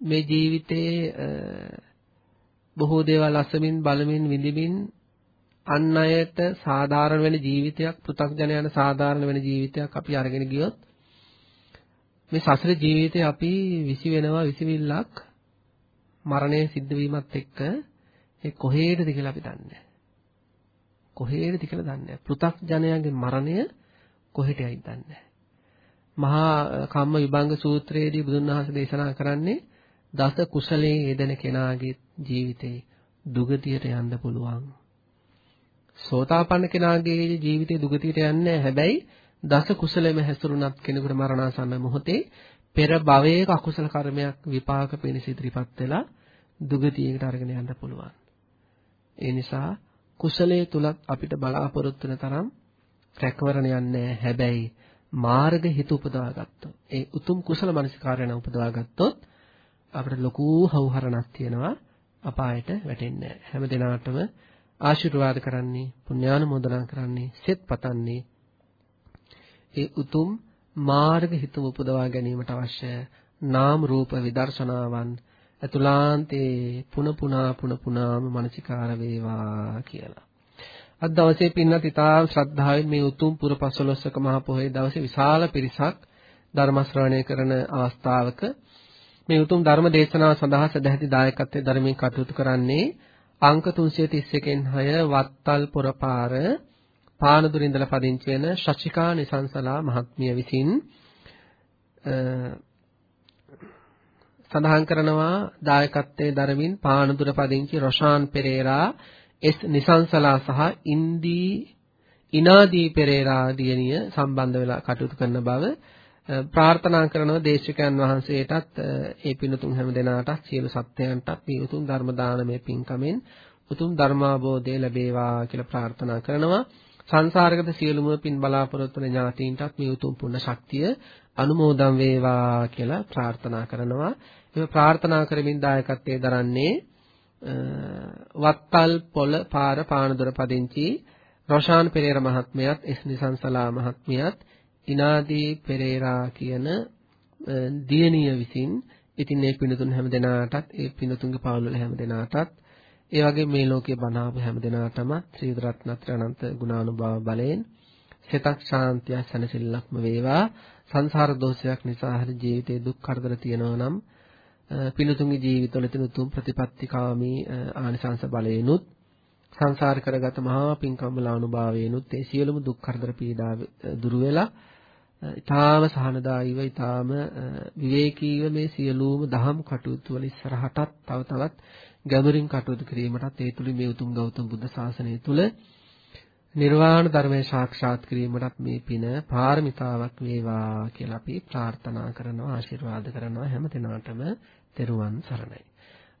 මේ ජීවිතේ බොහෝ දේවල් අසමින් බලමින් විඳිමින් අන් අයට සාධාරණ වෙන ජීවිතයක් පෘථග්ජනයන සාධාරණ වෙන ජීවිතයක් අපි අරගෙන ගියොත් මේ සසර ජීවිතේ අපි විසි වෙනවා විසිවිල්ලක් මරණය සිද්ධ වීමත් එක්ක ඒ කොහේටද කියලා අපි දන්නේ කොහේද කියලා දන්නේ නැහැ. පෘථග්ජනයාගේ මරණය කොහෙට යයිද දන්නේ නැහැ. මහා කම්ම විභංග සූත්‍රයේදී බුදුන් වහන්සේ දේශනා කරන්නේ දස කුසලයේ යෙදෙන කෙනාගේ ජීවිතේ දුගතියට යන්න පුළුවන්. සෝතාපන්න කෙනාගේ ජීවිතේ දුගතියට යන්නේ හැබැයි දස කුසලෙම හැසිරුණත් කෙනෙකුට මරණාසන්න මොහොතේ පෙර භවයක අකුසල කර්මයක් විපාක පිණිස ඉදිරිපත් වෙලා දුගතියකට අරගෙන යන්න පුළුවන්. ඒ නිසා කුසලයේ තුලත් අපිට බලාපොරොත්තු වෙන තරම් රැකවරණ යන්නේ හැබැයි මාර්ග හිත උපදවා ගත්තොත් ඒ උතුම් කුසල මනසිකාරයන උපදවා ගත්තොත් අපිට ලොකු හවුහරණක් තියෙනවා අපායට වැටෙන්නේ හැම දිනාටම ආශිර්වාද කරන්නේ පුණ්‍යානුමෝදනා කරන්නේ සෙත් පතන්නේ ඒ උතුම් මාර්ග හිත උපදවා ගැනීමට අවශ්‍ය නාම රූප විදර්ශනාවන් අතුලාන්තේ පුන පුනා පුන පුනාම මනසිකාර වේවා කියලා. අද දවසේ පින්නත් ඉතාම ශ්‍රද්ධාවෙන් මේ උතුම් පුරපසළොස්වක මහ පොහොය දවසේ විශාල පිරිසක් ධර්ම ශ්‍රවණය කරන අවස්ථාවක මේ උතුම් ධර්ම දේශනාව සඳහා සදැහැති දායකත්වයෙන් ධර්මයෙන් කටයුතු කරන්නේ අංක 331න් 6 වත්තල් පුරපාර පානදුර ඉඳලා පදිංචි වෙන ශශිකා නිසංසලා මහත්මිය විසින් සඳහන් කරනවා දායකත්වයේ දරමින් පානදුර පදිංචි රොෂාන් පෙරේරා එස් නිසංසලා සහ ඉන්දී ඉනාදී පෙරේරා දියණිය සම්බන්ධ වෙලා කටයුතු කරන බව ප්‍රාර්ථනා කරනවා දේශකයන් වහන්සේටත් ඒ පින්තුන් හැම දෙනාටත් සියලු සත්‍යයන්ටත් මේ උතුම් ධර්ම දානමය පින්කමෙන් උතුම් ධර්මාබෝධය ලැබේවා කියලා ප්‍රාර්ථනා කරනවා සංසාරගත සියලුම පින් බලාපොරොත්තු වන ඥාතීන්ටත් මේ උතුම් පුණ්‍ය ශක්තිය අනුමෝදන් වේවා කියලා ප්‍රාර්ථනා කරනවා. මේ ප්‍රාර්ථනා කරමින් දායකත්වයේ දරන්නේ වත්තල් පොළ පාර පානදොර පදිංචි රොෂාන් පෙරේරා මහත්මයාත් එස් නිසංසලා මහත්මියත් ඉනාදී පෙරේරා කියන දියණිය විසින් ඉතින් මේ පිනතුන් හැම දෙනාටත් ඒ පිනතුන්ගේ පවුල් වල හැම දෙනාටත් ඒ වගේ මේ ලෝකේ බණාපු හැම දෙනාටම ශ්‍රී රත්නත්‍ර අනන්ත ගුණානුභාව බලයෙන් සිතක් ශාන්තිය සැනසෙල්ලක්ම වේවා. සංසාර දෝෂයක් නිසා හරි ජීවිතේ දුක් කරදර තියෙනවා නම් පිනුතුන්ගේ ජීවිතවල තියෙන උතුම් ප්‍රතිපත්තිකාමී ආනිසංස බලයෙන්ුත් සංසාර කරගත මහා පින්කම් වල අනුභවයෙන්ුත් ඒ සියලුම දුක් කරදර පීඩා දුරු වෙලා ඊටාම සහනදායීව ඊටාම විවේකීව මේ සියලුම දහම් කටයුතු වල ඉස්සරහටත් තව තවත් ගැඹුරින් කටයුතු කිරීමටත් ඒ තුලින් මේ උතුම් ගෞතම බුද්ධ ශාසනය තුල නිර්වාණ ධර්මය සාක්ෂාත් කිරීමටත් මේ පින පාරමිතාවක් වේවා කියලා අපි ප්‍රාර්ථනා කරනවා ආශිර්වාද කරනවා හැම දිනාටම තෙරුවන් සරණයි.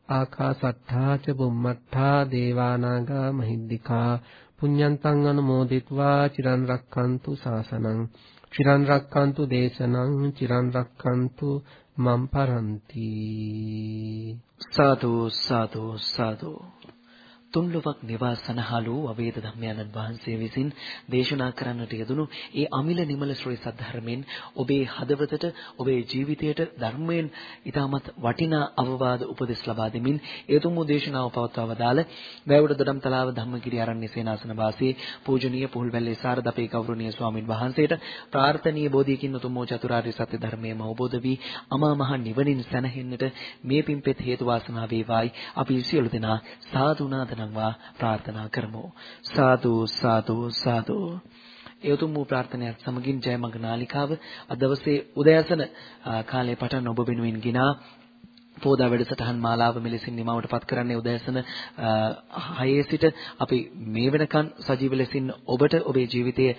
ආකාසට්ඨා ච බුම්මට්ඨා දේවානාගා මහිද්దికා. පුඤ්ඤන්තං අනුමෝදිත්වා. චිරන් රක්ඛන්තු සාසනං චිරන් රක්칸තු දේශනං චිරන් රක්칸තු මම් පරන්ති සාදු සාදු සාදු තුන්ලොවක් නිවාසනහලු අවේද ධම්මයන්න් වහන්සේ විසින් දේශනා කරන්නට යෙදුණු ඒ අමිල නිමල ශ්‍රී සද්ධර්මයෙන් ඔබේ හදවතට ඔබේ ජීවිතයට ධර්මයෙන් ඊටමත් වටිනා අවවාද උපදෙස් ලබා දෙමින් ඒ තුමු දේශනාව පවත්වා වදාළ වැවුඩ දොඩම්තලාව ධම්මගිරි ආරණ්‍ය සේනාසන වාසී පූජනීය පුහුල්වැල්ලේ සාරද අපේ ගෞරවනීය ස්වාමින් වහන්සේට ප්‍රාර්ථනීය බෝධියකින් උතුම් චතුරාර්ය සත්‍ය ධර්මයේම අවබෝධ වී අමා මහ නිවනින් සැනහෙන්නට මේ පින්පෙත් හේතු වාසනා වේවායි අපි සියලු දෙනා සාදුනාද නම්වා ප්‍රාර්ථනා කරමු. සාදු සාදු සාදු. ඒ උතුම් වූ ප්‍රාර්ථනාවත් සමගින් ජයමඟ නාලිකාව අද දවසේ උදෑසන කාලේ පටන් ඔබ වෙනුවෙන් ගිනා පෝදා වැඩසටහන් මාලාව මෙලෙසින් නිමවටපත් කරන්නේ උදෑසන 6 සිට අපි මේ වෙනකන් සජීව ලෙසින් ඔබට ඔබේ ජීවිතයේ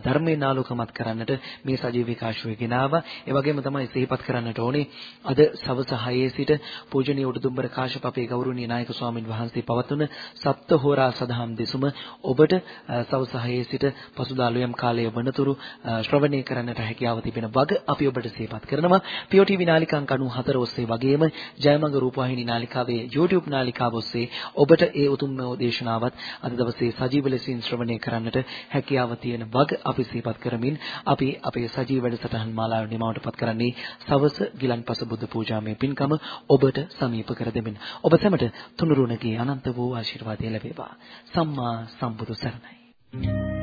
ධර්මයෙන් ආලෝකමත් කරන්නට මේ සජීව විකාශය ගෙනාවා. ඒ වගේම තමයි සිහිපත් කරන්නට ඕනේ අද සවස 6 සිට පූජනීය උඩුදුම්බර කාශ්‍යප අපේ ගෞරවනීය නායක ස්වාමින් වහන්සේ පවත්වන සප්ත හෝරා සදහම් දෙසුම ඔබට සවස 6 සිට පසුදා ලොයම් කාලයේ වනතුරු ශ්‍රවණය කරන්නට හැකියාව තිබෙන වග අපි ඔබට සිහිපත් කරනවා. POTV නාලිකාංක 94 ඔස්සේ වගේම ජයමඟ රූපවාහිනී නාලිකාවේ YouTube නාලිකාව ඔස්සේ ඔබට ඒ උතුම් දේශනාවත් අද දවසේ සජීව ලෙසින් ශ්‍රවණය කරන්නට හැකියාව තියෙන වග අපි සිහිපත් කරමින් අපි අපේ සජීව වැඩසටහන් මාලාව නිමවටපත් කරන්නේ සවස ගිලන්පස බුදු පූජාමය පින්කම ඔබට සමීප කර දෙමින්. ඔබ සැමට තුනුරුණගේ අනන්ත වූ ආශිර්වාදය ලැබේවා. සම්මා සම්බුදු සරණයි.